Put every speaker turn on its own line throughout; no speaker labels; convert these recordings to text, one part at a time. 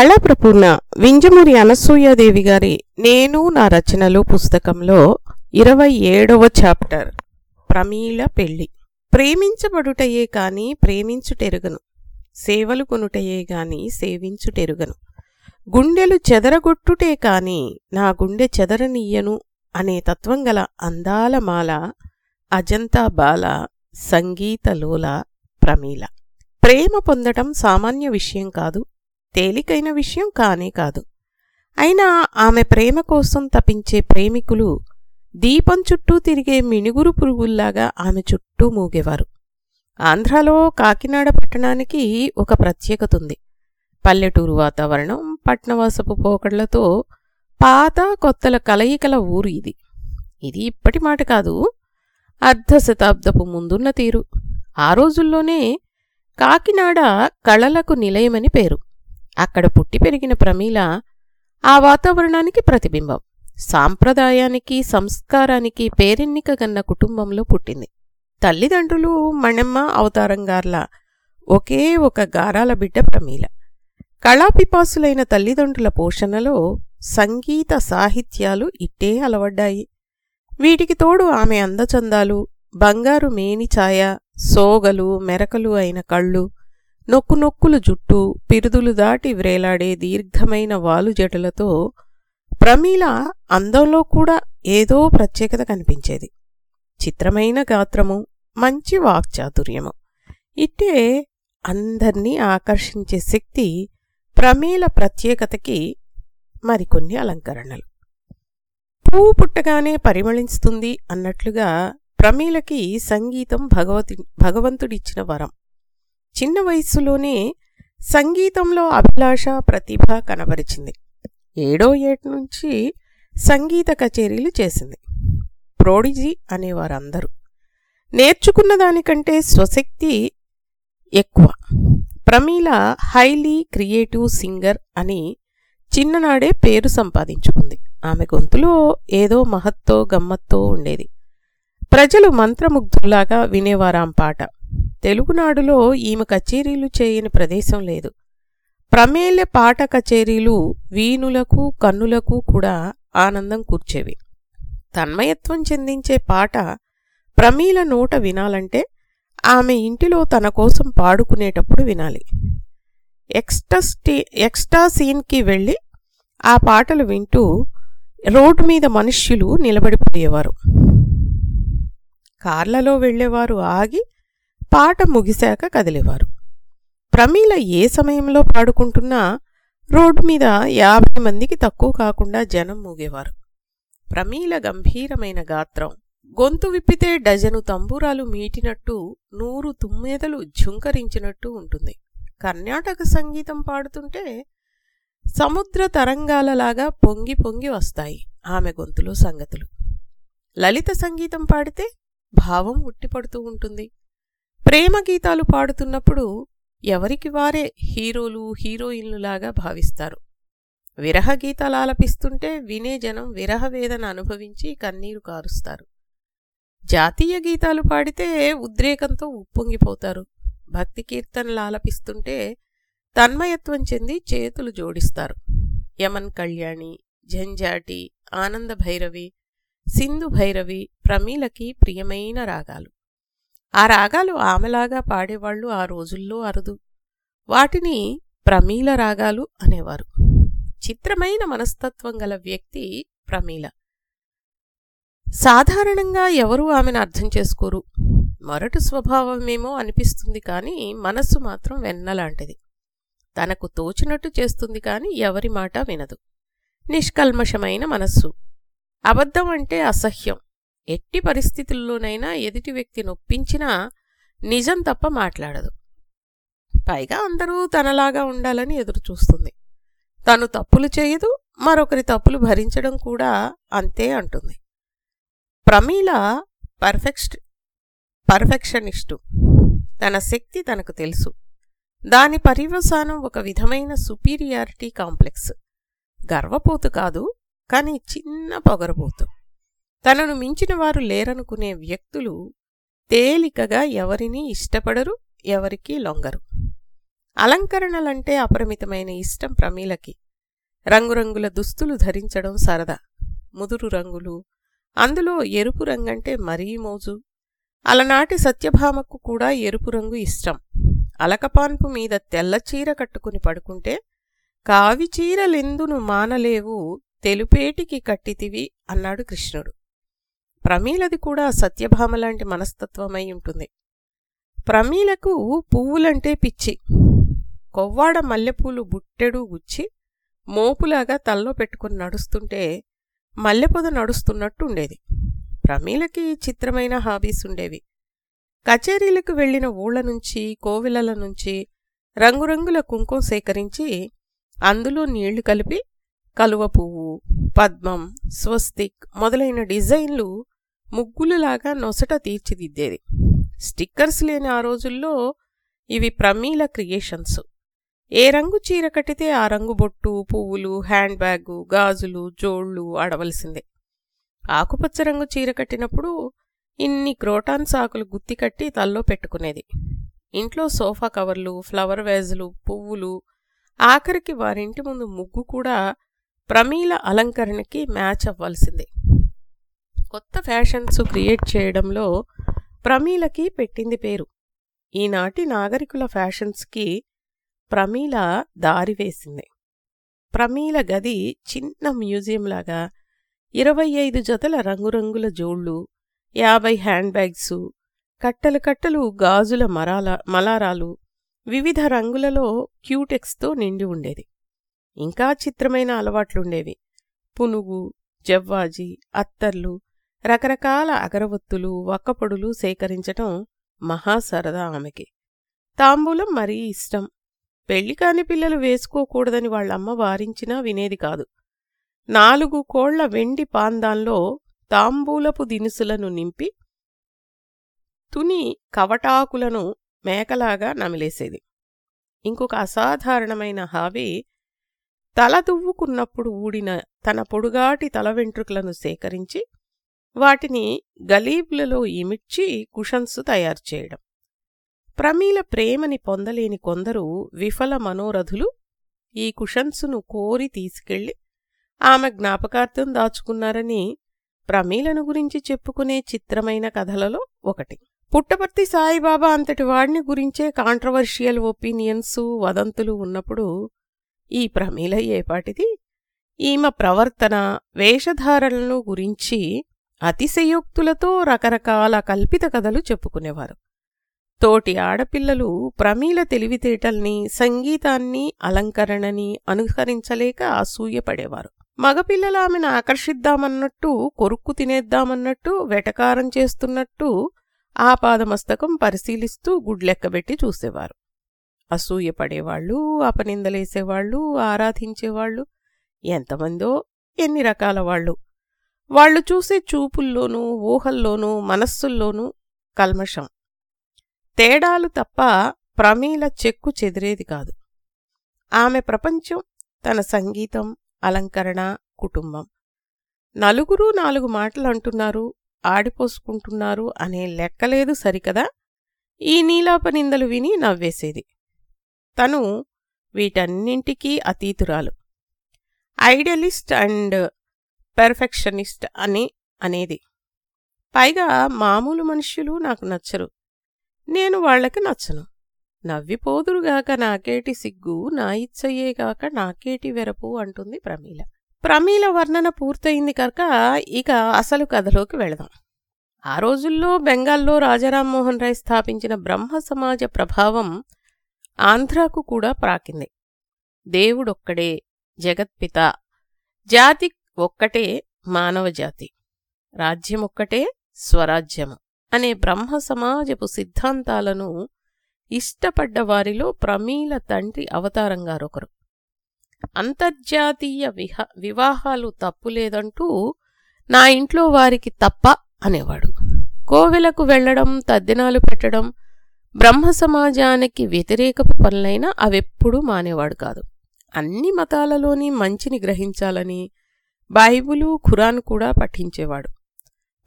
కళాప్రపూర్ణ వింజమూరి అనసూయాదేవి గారి నేను నా రచనలు పుస్తకంలో ఇరవై ఏడవ చాప్టర్. ప్రమీల పెళ్ళి ప్రేమించబడుటయే కాని ప్రేమించుటెరుగను. సేవలు కొనుటయే గాని సేవించుటెరుగను. గుండెలు చెదరగొట్టుటే కాని నా గుండె చెదరనీయను అనే తత్వం గల అందాలమాల అజంతా బాల సంగీతలోల ప్రమీల. ప్రేమ పొందటం సామాన్య విషయం కాదు తేలికైన విషయం కానే కాదు. అయినా ఆమె ప్రేమ కోసం తపించే ప్రేమికులు దీపం చుట్టూ తిరిగే మినుగురు పురుగుల్లాగా ఆమె చుట్టూ మూగేవారు. ఆంధ్రాలో కాకినాడ పట్టణానికి ఒక ప్రత్యేకత ఉంది. పల్లెటూరు వాతావరణం పట్నవాసపు పోకడలతో పాత కొత్తల కలయికల ఊరు ఇది. ఇది ఇప్పటి మాట కాదు. అర్ధ శతాబ్దపు ముందున్న తీరు. ఆ రోజుల్లోనే కాకినాడ కళలకు నిలయమని పేరు. అక్కడ పుట్టి పెరిగిన ప్రమీల ఆ వాతావరణానికి ప్రతిబింబం. సాంప్రదాయానికి సంస్కారానికి పేరెన్నిక గన్న కుటుంబంలో పుట్టింది. తల్లిదండ్రులు మణెమ్మ అవతారంగార్ల ఒకే ఒక గారాల బిడ్డ ప్రమీల. కళాపిపాసులైన తల్లిదండ్రుల పోషణలో సంగీత సాహిత్యాలు ఇట్టే అలవడ్డాయి. వీటికి తోడు ఆమె అందచందాలు బంగారు మేని ఛాయ సోగలు మెరకలు అయిన కళ్ళు నొక్కు నొక్కులు జుట్టు పిరుదులు దాటి వ్రేలాడే దీర్ఘమైన వాలు జటలతో ప్రమీల అందంలో కూడా ఏదో ప్రత్యేకత కనిపించేది. చిత్రమైన గాత్రము మంచి వాక్చాతుర్యము. ఇట్టే అందర్నీ ఆకర్షించే శక్తి ప్రమీల ప్రత్యేకతకి మరికొన్ని అలంకరణలు. పువ్వు పుట్టగానే పరిమళిస్తుంది అన్నట్లుగా ప్రమీలకి సంగీతం భగవతి భగవంతుడిచ్చిన వరం. చిన్న వయస్సులోనే సంగీతంలో అభిలాష ప్రతిభ కనబరిచింది. ఏడో ఏటి నుంచి సంగీత కచేరీలు చేసింది. ప్రోడిజీ అనేవారందరూ. నేర్చుకున్న దానికంటే స్వశక్తి ఎక్కువ. ప్రమీల హైలీ క్రియేటివ్ సింగర్ అని చిన్ననాడే పేరు సంపాదించుకుంది. ఆమె గొంతులో ఏదో మహత్తో గమ్మత్తో ఉండేది. ప్రజలు మంత్రముగ్ధులాగా వినేవారాం పాట. తెలుగునాడులో ఈమె కచేరీలు చేయని ప్రదేశం లేదు. ప్రమేల పాట కచేరీలు వీణులకు కన్నులకు కూడా ఆనందం కూర్చేవి. తన్మయత్వం చెందించే పాట ప్రమీల నోట వినాలంటే ఆమె ఇంటిలో తన కోసం పాడుకునేటప్పుడు వినాలి. ఎక్స్టస్టీ ఎక్స్ట్రా సీన్కి వెళ్ళి ఆ పాటలు వింటూ రోడ్డు మీద మనుష్యులు నిలబడిపోయేవారు. కార్లలో వెళ్ళేవారు ఆగి పాట ముగిశాక కదిలేవారు. ప్రమీల ఏ సమయంలో పాడుకుంటున్నా రోడ్డు మీద యాభై మందికి తక్కువ కాకుండా జనం మూగేవారు. ప్రమీల గంభీరమైన గాత్రం. గొంతు విప్పితే డజను తంబూరాలు మీటినట్టు నూరు తుమ్మెదలు ఝుంకరించినట్టు ఉంటుంది. కర్ణాటక సంగీతం పాడుతుంటే సముద్ర తరంగాలలాగా పొంగి పొంగి వస్తాయి ఆమె గొంతులో సంగతులు. లలిత సంగీతం పాడితే భావం ఉట్టిపడుతూ ఉంటుంది. ప్రేమ గీతాలు పాడుతున్నప్పుడు ఎవరికి వారే హీరోలు హీరోయిన్లులాగా భావిస్తారు. విరహ గీతాలు ఆలపిస్తుంటే వినే జనం విరహ వేదన అనుభవించి కన్నీరు కారుస్తారు. జాతీయ గీతాలు పాడితే ఉద్రేకంతో ఉప్పొంగిపోతారు. భక్తి కీర్తనలు ఆలపిస్తుంటే తన్మయత్వం చెంది చేతులు జోడిస్తారు. యమన్ కళ్యాణి జంజాటి ఆనంద భైరవి సింధు భైరవి ప్రమీలకి ప్రియమైన రాగాలు. ఆ రాగాలు ఆమెలాగా పాడేవాళ్ళు ఆ రోజుల్లో అరుదు. వాటిని ప్రమీల రాగాలు అనేవారు. చిత్రమైన మనస్తత్వం గల వ్యక్తి ప్రమీల. సాధారణంగా ఎవరూ ఆమెను అర్థం చేసుకోరు. మొరటు స్వభావమేమో అనిపిస్తుంది కానీ మనస్సు మాత్రం వెన్నలాంటిది తనకు తోచినట్టు చేస్తుంది కానీ ఎవరి మాట వినదు. నిష్కల్మషమైన మనస్సు. అబద్ధం అంటే అసహ్యం. ఎట్టి పరిస్థితుల్లోనైనా ఎదుటి వ్యక్తి నొప్పించినా నిజం తప్ప మాట్లాడదు. పైగా అందరూ తనలాగా ఉండాలని ఎదురుచూస్తుంది తను తప్పులు చేయదు మరొకరి తప్పులు భరించడం కూడా అంతే అంటుంది. Pramila perfect perfectionist. తన శక్తి తనకు తెలుసు. దాని పర్యవసానం ఒక విధమైన సుపీరియారిటీ కాంప్లెక్స్. గర్వపోతు కాదు కానీ చిన్న పొగరబోతు తనను మించిన వారు లేరనుకునే వ్యక్తులు తేలికగా ఎవరిని ఇష్టపడరు ఎవరికీ లొంగరు. అలంకరణలంటే అపరిమితమైన ఇష్టం ప్రమీలకి. రంగురంగుల దుస్తులు ధరించడం సరదా. ముదురు రంగులు అందులో ఎరుపు రంగంటే మరీ మోజు. అలనాటి సత్యభామకు కూడా ఎరుపు రంగు ఇష్టం. అలకపాన్పు మీద తెల్ల చీర కట్టుకుని పడుకుంటే కావి చీరలెందును మానలేవు తెలుపేటికి కట్టితివి అన్నాడు కృష్ణుడు. ప్రమీలది కూడా సత్యభామ లాంటి మనస్తత్వమై ఉంటుంది. ప్రమీలకు పువ్వులంటే పిచ్చి. కొవ్వాడ మల్లెపూలు బుట్టెడు గుచ్చి మోపులాగా తల్లో పెట్టుకుని నడుస్తుంటే మల్లెపొద నడుస్తున్నట్టు ఉండేది. ప్రమీలకి చిత్రమైన హాబీస్ ఉండేవి. కచేరీలకు వెళ్ళిన ఊళ్ళ నుంచి కోవిలల నుంచి రంగురంగుల కుంకుమ సేకరించి అందులో నీళ్ళు కలిపి కలువ పువ్వు పద్మం స్వస్తిక్ మొదలైన డిజైన్లు ముగ్గులులాగా నొసట తీర్చిదిద్దేది. స్టిక్కర్స్ లేని ఆ రోజుల్లో ఇవి ప్రమీల క్రియేషన్స్. ఏ రంగు చీర కట్టితే ఆ రంగు బొట్టు పువ్వులు హ్యాండ్ బ్యాగు గాజులు జోళ్ళు ఆడవలసిందే. ఆకుపచ్చ రంగు చీర కట్టినప్పుడు ఇన్ని క్రోటాన్స్ ఆకులు గుత్తి కట్టి తల్లో పెట్టుకునేది. ఇంట్లో సోఫా కవర్లు ఫ్లవర్ వేజులు పువ్వులు. ఆఖరికి వారింటి ముందు ముగ్గు కూడా ప్రమీల అలంకరణకి మ్యాచ్ అవ్వాల్సిందే. కొత్త ఫ్యాషన్స్ క్రియేట్ చేయడంలో ప్రమీలకి పెట్టింది పేరు. ఈనాటి నాగరికుల ఫ్యాషన్స్కి ప్రమీల దారి వేసింది. ప్రమీల గది చిన్న మ్యూజియంలాగా ఇరవై ఐదు జతల రంగురంగుల జోళ్ళు యాభై హ్యాండ్ బ్యాగ్సు కట్టలు కట్టలు గాజుల మరాల మలారాలు వివిధ రంగులలో క్యూటెక్స్తో నిండి ఉండేది. ఇంకా చిత్రమైన అలవాట్లుండేవి. పునుగు జవ్వాజి అత్తర్లు రకరకాల అగరవత్తులు వక్కపొడులు సేకరించటం మహా సరదా ఆమెకి. తాంబూలం మరీ ఇష్టం. పెళ్ళి కాని పిల్లలు వేసుకోకూడదని వాళ్ళమ్మ వారించినా వినేది కాదు. నాలుగు కోళ్ళ వెండి పాందాల్లో తాంబూలపు దినుసులను నింపి తుని కవటాకులను మేకలాగా నమిలేసేది. ఇంకొక అసాధారణమైన హావి తల దువ్వుకున్నప్పుడు ఊడిన తన పొడుగాటి తల వెంట్రుకలను సేకరించి వాటిని గలీబ్లలో ఇమిడ్చి కుషన్స్ తయారు చేయడం. ప్రమీల ప్రేమని పొందలేని కొందరు విఫల మనోరథులు ఈ కుషన్సును కోరి తీసుకెళ్ళి ఆమె జ్ఞాపకార్థం దాచుకున్నారని ప్రమీలను గురించి చెప్పుకునే చిత్రమైన కథలలో ఒకటి. పుట్టపర్తి సాయిబాబా అంతటి వాడిని గురించే కాంట్రవర్షియల్ ఒపీనియన్స్ వదంతులు ఉన్నప్పుడు ఈ ప్రమీల ఏపాటిది ఈమె ప్రవర్తన వేషధారణలను గురించి అతిశయోక్తులతో రకరకాల కల్పిత కథలు చెప్పుకునేవారు. తోటి ఆడపిల్లలు ప్రమీల తెలివితేటల్ని సంగీతాన్ని అలంకరణని అనుసరించలేక అసూయపడేవారు. మగపిల్లలు ఆమెను ఆకర్షిద్దామన్నట్టు కొరుక్కు తినేద్దామన్నట్టు వెటకారం చేస్తున్నట్టు ఆ పాదమస్తకం పరిశీలిస్తూ గుడ్లెక్కబెట్టి చూసేవారు. అసూయపడేవాళ్ళు అపనిందలేసేవాళ్ళు ఆరాధించేవాళ్ళు ఎంతమందో ఎన్ని రకాల వాళ్ళు. వాళ్ళు చూసే చూపుల్లోనూ ఊహల్లోనూ మనస్సుల్లోనూ కల్మషం. తేడాలు తప్ప ప్రమీల చెక్కు చెదిరేది కాదు. ఆమె ప్రపంచం తన సంగీతం అలంకరణ కుటుంబం. నలుగురు నాలుగు మాటలు అంటున్నారు ఆడిపోసుకుంటున్నారు అనే లెక్కలేదు సరికదా? ఈ నీలాపనిందలు విని నవ్వేసేది. తను వీటన్నింటికీ అతీతురాలు. ఐడియలిస్ట్ అండ్ పెర్ఫెక్షనిస్ట్ అని అనేది. పైగా మామూలు మనుష్యులు నాకు నచ్చరు. నేను వాళ్ళకి నచ్చను. నవ్విపోదురుగాక నాకేటి సిగ్గు నా ఇచ్చయ్యేగాక నాకేటి వెరపు అంటుంది ప్రమీల. ప్రమీల వర్ణన పూర్తయింది కనుక ఇక అసలు కథలోకి వెళదాం. ఆ రోజుల్లో బెంగాల్లో రాజారామ్మోహన్ రాయ్ స్థాపించిన బ్రహ్మ సమాజ ప్రభావం ఆంధ్రాకు కూడా ప్రాకింది. దేవుడొక్కడే జగత్పిత జాతి ఒక్కటే మానవజాతి. రాజ్యమొక్కటే స్వరాజ్యము అనే బ్రహ్మ సమాజపు సిద్ధాంతాలను ఇష్టపడ్డవారిలో ప్రమీల తండ్రి అవతారంగారొకరు అంతర్జాతీయ విహ వివాహాలు తప్పులేదంటూ నా ఇంట్లో వారికి తప్ప అనేవాడు. కోవెలకు వెళ్ళడం తద్దినాలు పెట్టడం బ్రహ్మ సమాజానికి వ్యతిరేకపు పనులైనా అవెప్పుడూ మానేవాడు కాదు. అన్ని మతాలలోని మంచిని గ్రహించాలని బైబులు ఖురాన్ కూడా పఠించేవాడు.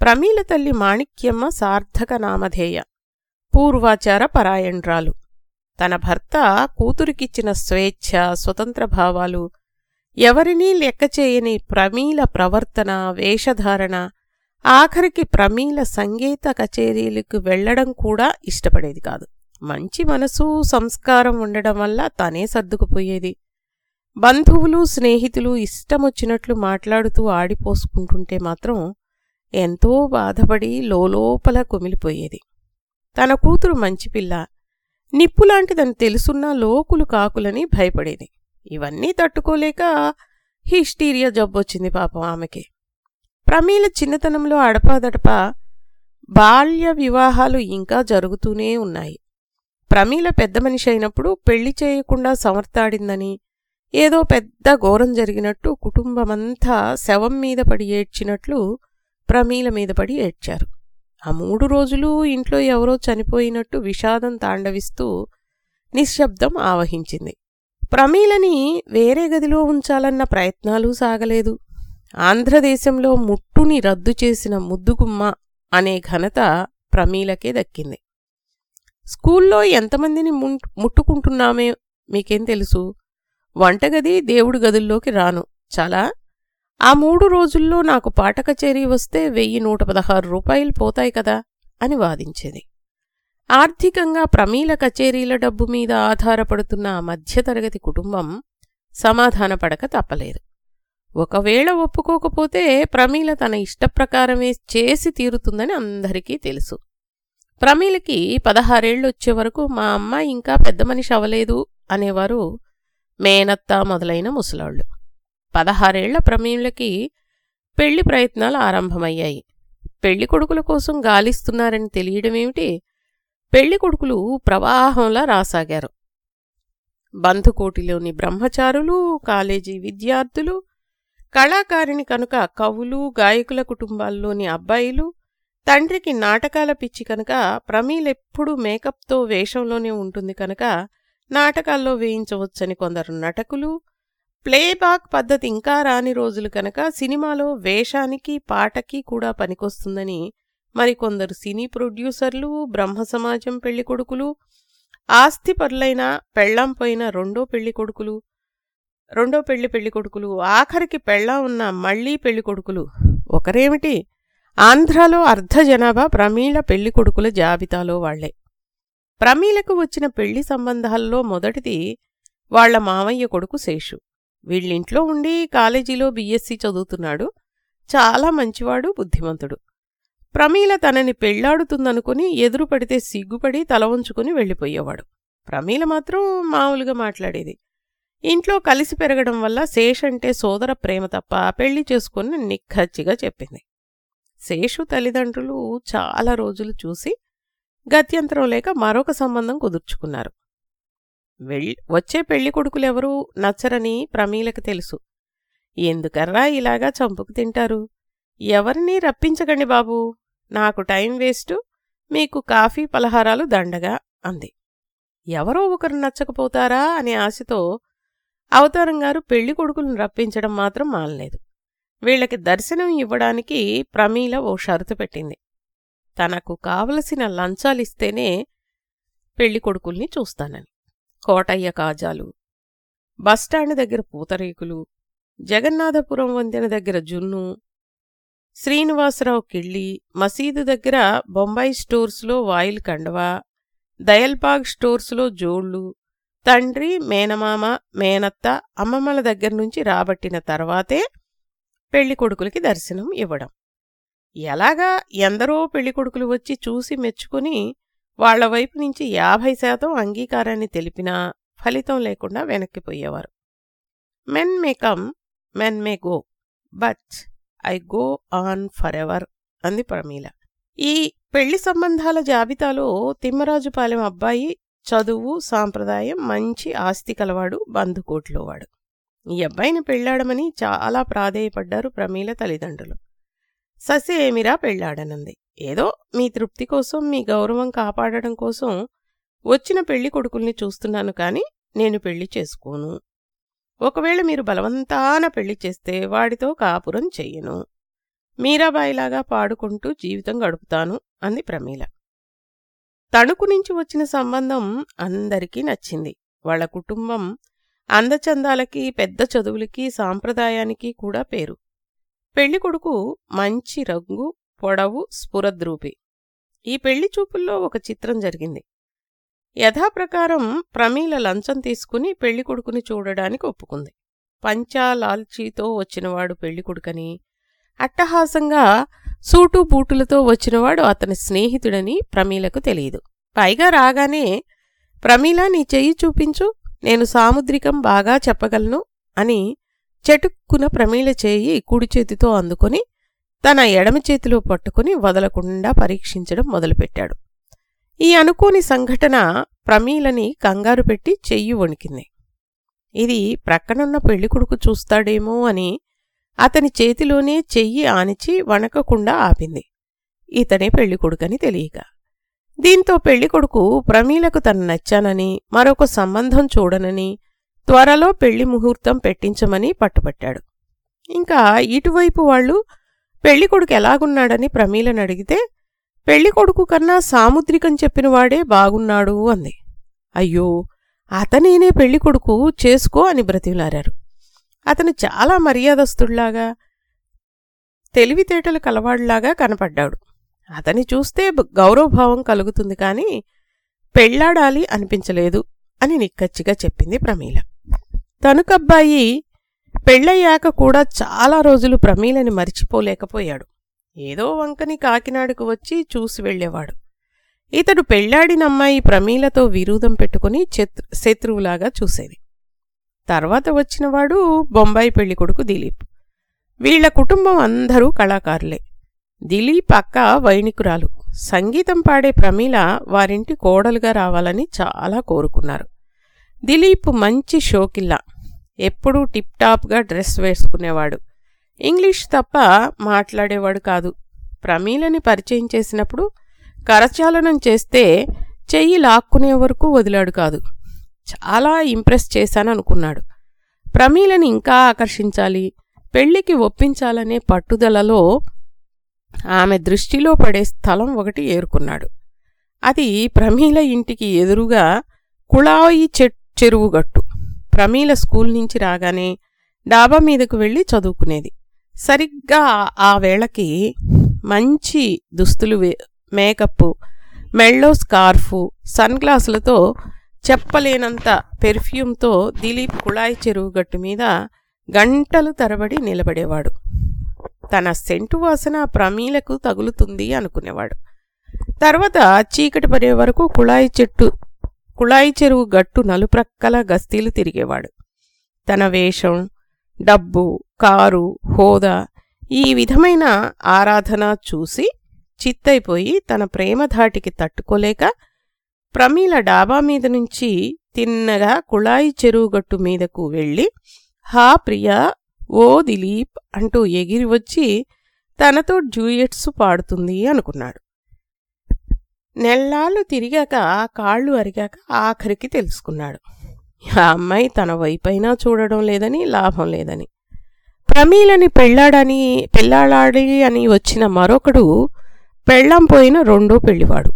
ప్రమీల తల్లి మాణిక్యమ్మ సార్థక నామధేయ పూర్వాచార పరాయణ్రాలు. తన భర్త కూతురికిచ్చిన స్వేచ్ఛ స్వతంత్ర భావాలు ఎవరినీ లెక్క చేయని ప్రమీల ప్రవర్తన వేషధారణ ఆఖరికి ప్రమీల సంగీత కచేరీలకు వెళ్ళడం కూడా ఇష్టపడేది కాదు. మంచి మనసు సంస్కారం ఉండడం వల్ల తనే సర్దుకుపోయేది. బంధువులు స్నేహితులు ఇష్టమొచ్చినట్లు మాట్లాడుతూ ఆడిపోసుకుంటుంటే మాత్రం ఎంతో బాధపడి లోలోపల కుమిలిపోయేది. తన కూతురు మంచి పిల్ల. నిప్పులాంటిదని తెలుసున్నా లోకులు కాకులని భయపడేది. ఇవన్నీ తట్టుకోలేక హిస్టీరియా జబ్బొచ్చింది పాపం ఆమెకి. ప్రమీల చిన్నతనంలో అడపాదడపా బాల్య వివాహాలు ఇంకా జరుగుతూనే ఉన్నాయి. ప్రమీల పెద్ద మనిషి అయినప్పుడు పెళ్ళి చేయకుండా సమర్థాడిందని ఏదో పెద్ద ఘోరం జరిగినట్టు కుటుంబమంతా శవం మీద పడి ఏడ్చినట్లు ప్రమీల మీద పడి ఏడ్చారు. ఆ మూడు రోజులు ఇంట్లో ఎవరో చనిపోయినట్టు విషాదం తాండవిస్తూ నిశ్శబ్దం ఆవహించింది. ప్రమీలని వేరే గదిలో ఉంచాలన్న ప్రయత్నాలు సాగలేదు. ఆంధ్రదేశంలో ముట్టుని రద్దు చేసిన ముద్దుగుమ్మ అనే ఘనత ప్రమీలకే దక్కింది. స్కూల్లో ఎంతమందిని ముట్టుకుంటున్నామే మీకేం తెలుసు? వంటగది దేవుడి గదుల్లోకి రాను. చాలా? ఆ మూడు రోజుల్లో నాకు పాట కచేరీ వస్తే వెయ్యి నూట పదహారు రూపాయలు పోతాయి కదా? అని వాదించేది. ఆర్థికంగా ప్రమీల కచేరీల డబ్బు మీద ఆధారపడుతున్న ఆ మధ్యతరగతి కుటుంబం సమాధానపడక తప్పలేదు. ఒకవేళ ఒప్పుకోకపోతే ప్రమీల తన ఇష్టప్రకారమే చేసి తీరుతుందని అందరికీ తెలుసు. ప్రమీలకి పదహారేళ్ళొచ్చే వరకు మా అమ్మ ఇంకా పెద్ద మనిషి అవలేదు అనేవారు మేనత్త మొదలైన ముసలాళ్ళు. పదహారేళ్ళ ప్రమేయులకి పెళ్ళి ప్రయత్నాలు ఆరంభమయ్యాయి. పెళ్ళి కొడుకుల కోసం గాలిస్తున్నారని తెలియడమేమిటి? పెళ్ళి కొడుకులు ప్రవాహంలా రాసాగారు. బంధుకోటిలోని బ్రహ్మచారులు కాలేజీ విద్యార్థులు కళాకారిణి కనుక కవులు గాయకుల కుటుంబాల్లోని అబ్బాయిలు తండ్రికి నాటకాల పిచ్చి కనుక ప్రమీలెప్పుడూ మేకప్తో వేషంలోనే ఉంటుంది కనుక నాటకాల్లో వేయించవచ్చని కొందరు నటకులు ప్లేబ్యాక్ పద్ధతి ఇంకా రాని రోజులు కనుక సినిమాలో వేషానికి పాటకి కూడా పనికొస్తుందని మరికొందరు సినీ ప్రొడ్యూసర్లు బ్రహ్మ సమాజం పెళ్ళి కొడుకులు ఆస్తిపరులైన పెళ్ళాం పోయిన రెండో పెళ్ళి కొడుకులు రెండో పెళ్ళి పెళ్ళి కొడుకులు ఆఖరికి పెళ్ళాం ఉన్న మళ్ళీ పెళ్ళి కొడుకులు. ఒకరేమిటి? ఆంధ్రాలో అర్ధ జనాభా ప్రమీళ పెళ్ళి కొడుకుల జాబితాలో వాళ్ళే. ప్రమీలకు వచ్చిన పెళ్ళి సంబంధాల్లో మొదటిది వాళ్ళ మామయ్య కొడుకు శేషు. వీళ్ళింట్లో ఉండి కాలేజీలో బీఎస్సీ చదువుతున్నాడు. చాలా మంచివాడు బుద్ధిమంతుడు. ప్రమీల తనని పెళ్ళాడుతుందనుకుని ఎదురు పడితే సిగ్గుపడి తల ఉంచుకుని వెళ్ళిపోయేవాడు. ప్రమీల మాత్రం మామూలుగా మాట్లాడేది. ఇంట్లో కలిసి పెరగడం వల్ల శేషంటే అంటే సోదర ప్రేమ తప్ప పెళ్ళి చేసుకుని నిక్కచ్చిగా చెప్పింది. శేషు తల్లిదండ్రులు చాలా రోజులు చూసి గత్యంతరం లేక మరొక సంబంధం కుదుర్చుకున్నారు. వెళ్ళి వచ్చే పెళ్ళి కొడుకులెవరూ నచ్చరని ప్రమీలకు తెలుసు. ఎందుకర్రా ఇలాగా చంపుకు తింటారు? ఎవరినీ రప్పించకండి బాబూ? నాకు టైం వేస్టు మీకు కాఫీ పలహారాలు దండగా అంది. ఎవరో ఒకరు నచ్చకపోతారా అనే ఆశతో అవతారం గారు పెళ్ళి కొడుకులను రప్పించడం మాత్రం మానలేదు. వీళ్ళకి దర్శనం ఇవ్వడానికి ప్రమీల ఓ షరతు పెట్టింది. తనకు కావలసిన లంచాలిస్తేనే పెళ్ళికొడుకుల్ని చూస్తానని. కోటయ్య కాజాలు బస్టాండ్ దగ్గర పూతరేకులు జగన్నాథపురం వంతెన దగ్గర జున్ను శ్రీనివాసరావు కిళ్ళి మసీదు దగ్గర బొంబాయి స్టోర్స్లో వాయిల్ కండవా దయల్బాగ్ స్టోర్స్లో జోళ్ళు తండ్రి మేనమామ మేనత్త అమ్మమ్మల దగ్గర నుంచి రాబట్టిన తర్వాతే పెళ్ళి కొడుకులకి దర్శనం ఇవ్వడం. ఎలాగా ఎందరో పెళ్ళికొడుకులు వచ్చి చూసి మెచ్చుకుని వాళ్ళ వైపు నుంచి యాభై శాతం అంగీకారాన్ని తెలిపినా ఫలితం లేకుండా వెనక్కిపోయేవారు. Men may come men may go but I go on forever అంది ప్రమీల. ఈ పెళ్ళి సంబంధాల జాబితాలో తిమ్మరాజుపాలెం అబ్బాయి చదువు సాంప్రదాయం మంచి ఆస్తి కలవాడు బంధుకోట్లోవాడు ఈ అబ్బాయిని పెళ్ళాడమని చాలా ప్రాధేయపడ్డారు ప్రమీల తల్లిదండ్రులు. ససి ఏమిరా పెళ్ళాడనంది ఏదో మీ తృప్తి కోసం మీ గౌరవం కాపాడడం కోసం వచ్చిన పెళ్ళి కొడుకుల్ని చూస్తున్నాను కాని నేను పెళ్ళి చేసుకోను. ఒకవేళ మీరు బలవంతాన పెళ్ళి చేస్తే వాడితో కాపురం చెయ్యను. మీరాబాయిలాగా పాడుకుంటూ జీవితం గడుపుతాను అంది ప్రమీల. తణుకు నుంచి వచ్చిన సంబంధం అందరికీ నచ్చింది. వాళ్ళ కుటుంబం అందచందాలకి పెద్ద చదువులకి సాంప్రదాయానికి కూడా పేరు. పెళ్ళికొడుకు మంచి రంగు పొడవు స్ఫురద్రూపి. ఈ పెళ్ళి చూపుల్లో ఒక చిత్రం జరిగింది. యథాప్రకారం ప్రమీల లంచం తీసుకుని పెళ్ళికొడుకుని చూడడానికి ఒప్పుకుంది. పంచా లాల్చీతో వచ్చినవాడు పెళ్ళికొడుకని అట్టహాసంగా సూటు బూటులతో వచ్చినవాడు అతని స్నేహితుడని ప్రమీలకు తెలియదు. పైగా రాగానే ప్రమీల నీ చెయ్యి చూపించు నేను సాముద్రికం బాగా చెప్పగలను అని చెటుక్కున ప్రమీల చేయి కుడి చేతితో అందుకొని తన ఎడమ చేతిలో పట్టుకుని వదలకుండా పరీక్షించడం మొదలుపెట్టాడు. ఈ అనుకోని సంఘటన ప్రమీలని కంగారు పెట్టి చెయ్యి వణికింది. ఇది ప్రక్కనున్న పెళ్ళికొడుకు చూస్తాడేమో అని అతని చేతిలోనే చెయ్యి ఆనిచి వణకకుండా ఆపింది. ఇతనే పెళ్ళికొడుకని తెలియక. దీంతో పెళ్ళికొడుకు ప్రమీలకు తను నచ్చానని మరొక సంబంధం చూడనని త్వరలో పెళ్ళి ముహూర్తం పెట్టించమని పట్టుపట్టాడు ఇంకా ఇటువైపు వాళ్ళు పెళ్ళికొడుకు ఎలాగున్నాడని ప్రమీలను అడిగితే పెళ్ళికొడుకు కన్నా సాముద్రికం చెప్పినవాడే బాగున్నాడు అంది. అయ్యో అతనేనే పెళ్ళికొడుకు చేసుకో అని బ్రతిలారారు అతను చాలా మర్యాదస్తుళ్ళాగా తెలివితేటలు కలవాడులాగా కనపడ్డాడు. అతని చూస్తే గౌరవభావం కలుగుతుంది కానీ పెళ్ళాడాలి అనిపించలేదు అని నిక్కచ్చిగా చెప్పింది ప్రమీల. తనుకబ్బాయి పెళ్ళయ్యాక కూడా చాలా రోజులు ప్రమీలని మరిచిపోలేకపోయాడు. ఏదో వంకని కాకినాడకు వచ్చి చూసి వెళ్ళేవాడు. ఇతడు పెళ్ళాడినమ్మాయి ప్రమీలతో విరూధం పెట్టుకుని శత్రువులాగా చూసేది. తర్వాత వచ్చినవాడు బొంబాయి పెళ్ళికొడుకు దిలీప్. వీళ్ళ కుటుంబం అందరూ కళాకారులే. దిలీప్ అక్క వైణికురాలు సంగీతం పాడే ప్రమీల వారింటి కోడలుగా రావాలని చాలా కోరుకున్నారు. దిలీప్ మంచి షోకిల్లా. ఎప్పుడూ టిప్ టాప్గా డ్రెస్ వేసుకునేవాడు. ఇంగ్లీష్ తప్ప మాట్లాడేవాడు కాదు. ప్రమీలని పరిచయం చేసినప్పుడు కరచాలనం చేస్తే చెయ్యి లాక్కునే వరకు వదిలాడు కాదు. చాలా ఇంప్రెస్ చేశాననుకున్నాడు. ప్రమీలని ఇంకా ఆకర్షించాలి పెళ్ళికి ఒప్పించాలనే పట్టుదలలో ఆమె దృష్టిలో పడే స్థలం ఒకటి ఏరుకున్నాడు. అది ప్రమీల ఇంటికి ఎదురుగా కుళాయి చెరువుగట్టు ప్రమీల స్కూల్ నుంచి రాగానే డాబా మీదకు వెళ్ళి చదువుకునేది. సరిగ్గా ఆ వేళకి మంచి దుస్తులు మేకప్ మెళ్ళో స్కార్ఫు సన్ గ్లాసులతో చెప్పలేనంత పెర్ఫ్యూమ్తో దిలీప్ కుళాయి చెరువు గట్టు మీద గంటలు తరబడి నిలబడేవాడు. తన సెంటు వాసన ప్రమీలకు తగులుతుంది అనుకునేవాడు. తర్వాత చీకటి పడే వరకు కుళాయి చెట్టు కుళాయి చెరువు గట్టు నలుప్రక్కల గస్తీలు తిరిగేవాడు. తన వేషం డబ్బు కారు హోదా ఈ విధమైన ఆరాధన చూసి చిత్తైపోయి తన ప్రేమధాటికి తట్టుకోలేక ప్రమీల డాబా మీద నుంచి తిన్నగా కుళాయి చెరువుగట్టు మీదకు వెళ్ళి హా ప్రియా ఓ దిలీప్ అంటూ ఎగిరి వచ్చి తనతో డ్యూయట్స్ పాడుతుంది అనుకున్నాడు. నెల్లాళ్ళు తిరిగాక కాళ్ళు అరిగాక ఆఖరికి తెలుసుకున్నాడు. ఆ అమ్మాయి తన వైపైనా చూడడం లేదని లాభం లేదని. ప్రమీలని పెళ్ళాడని పెళ్ళాడాడి అని వచ్చిన మరొకడు పెళ్ళం పోయిన రెండో పెళ్ళివాడు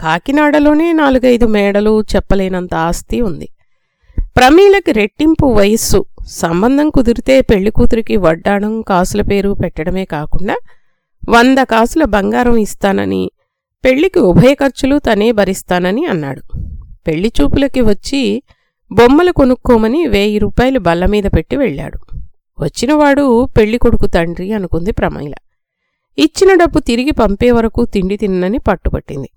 కాకినాడలోనే నాలుగైదు మేడలు చెప్పలేనంత ఆస్తి ఉంది. ప్రమీలకి రెట్టింపు వయస్సు సంబంధం కుదిరితే పెళ్ళి కూతురికి వడ్డాణం కాసుల పేరు పెట్టడమే కాకుండా వంద కాసుల బంగారం ఇస్తానని పెళ్ళికి ఉభయ ఖర్చులు తనే భరిస్తానని అన్నాడు. పెళ్ళి చూపులకి వచ్చి బొమ్మలు కొనుక్కోమని వెయ్యి రూపాయలు బల్లమీద పెట్టి వెళ్ళాడు. వచ్చినవాడు పెళ్ళి కొడుకు తండ్రి అనుకుంది ప్రమైల. ఇచ్చిన డబ్బు తిరిగి పంపే వరకు తిండి తిన్నని పట్టుపట్టింది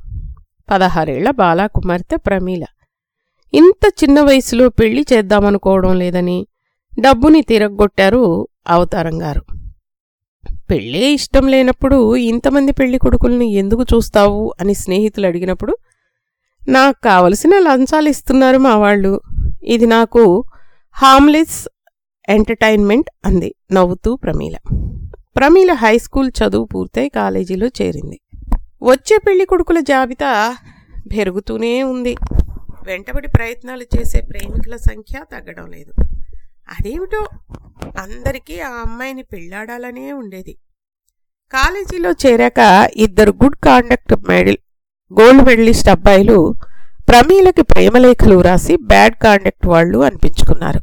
పదహారేళ్ళ బాలా కుమార్తె ప్రమీల. ఇంత చిన్న వయసులో పెళ్ళి చేద్దామనుకోవడం లేదని డబ్బుని తిరగొట్టారు అవతారంగారు. పెళ్ళే ఇష్టం లేనప్పుడు ఇంతమంది పెళ్ళి కొడుకుల్ని ఎందుకు చూస్తావు అని స్నేహితులు అడిగినప్పుడు నాకు కావలసిన లంచాలు ఇస్తున్నారు మా వాళ్ళు. ఇది నాకు హామ్లెస్ ఎంటర్టైన్మెంట్ అంది నవ్వుతూ ప్రమీల. ప్రమీల హై స్కూల్ చదువు పూర్తయి కాలేజీలో చేరింది. వచ్చే పెళ్ళి కొడుకుల జాబితా పెరుగుతూనే ఉంది. వెంటబడి ప్రయత్నాలు చేసే ప్రేమికుల సంఖ్య తగ్గడం లేదు. అదేమిటో? అందరికీ ఆ అమ్మాయిని పెళ్ళాడాలనే ఉండేది. కాలేజీలో చేరాక ఇద్దరు good conduct medal gold medalist అబ్బాయిలు ప్రమీలకి ప్రేమలేఖలు వ్రాసి బ్యాడ్ కాండక్ట్ వాళ్ళు అనిపించుకున్నారు.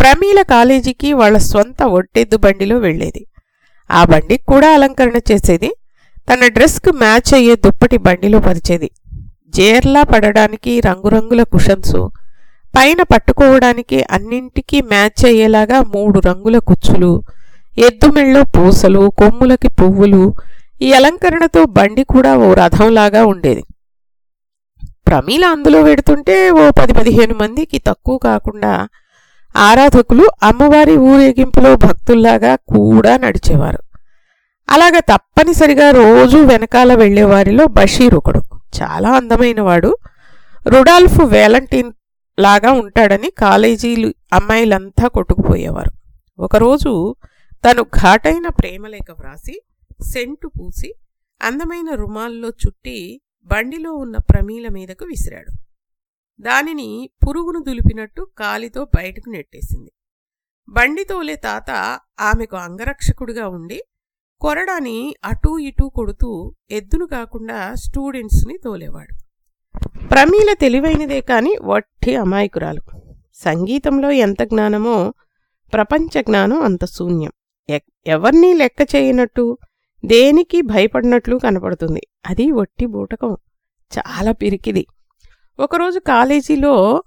ప్రమీల కాలేజీకి వాళ్ళ సొంత ఒట్టెద్దు బండిలో వెళ్ళేది. ఆ బండికి కూడా అలంకరణ చేసేది తన డ్రెస్కు మ్యాచ్ అయ్యే దుప్పటి బండిలో పరిచేది. జేర్లా పడడానికి రంగురంగుల కుషన్స్ పైన పట్టుకోవడానికి అన్నింటికీ మ్యాచ్ అయ్యేలాగా మూడు రంగుల కుచ్చులు ఎద్దుమెళ్ళో పూసలు కొమ్ములకి పువ్వులు ఈ అలంకరణతో బండి కూడా ఓ రథంలాగా ఉండేది. ప్రమీల అందులో పెడుతుంటే ఓ పది పదిహేను మందికి తక్కువ కాకుండా ఆరాధకులు అమ్మవారి ఊరేగింపులో భక్తుల్లాగా కూడా నడిచేవారు. అలాగ తప్పనిసరిగా రోజూ వెనకాల వెళ్ళేవారిలో బషీర్ ఒకడు. చాలా అందమైనవాడు. రుడాల్ఫ్ వేలంటీన్ లాగా ఉంటాడని కాలేజీలు అమ్మాయిలంతా కొట్టుకుపోయేవారు. ఒకరోజు తను ఘాటైన ప్రేమలేఖ వ్రాసి సెంటు పూసి అందమైన రుమాల్లో చుట్టి బండిలో ఉన్న ప్రమీల మీదకు విసిరాడు. దానిని పురుగును దులిపినట్టు కాలితో బయటకు నెట్టేసింది. బండి తోలే తాత ఆమెకు అంగరక్షకుడిగా ఉండి కొరడాని అటూ ఇటూ కొడుతూ ఎద్దును కాకుండా స్టూడెంట్స్ని తోలేవాడు. ప్రమీల తెలివైనదే కాని వట్టి అమాయకురాలు. సంగీతంలో ఎంత జ్ఞానమో ప్రపంచ జ్ఞానం అంత శూన్యం. ఎవర్నీ లెక్క చేయనట్టు దేనికి భయపడినట్లు కనపడుతుంది. అది వట్టి బూటకం. చాలా పిరికిది. ఒకరోజు కాలేజీలో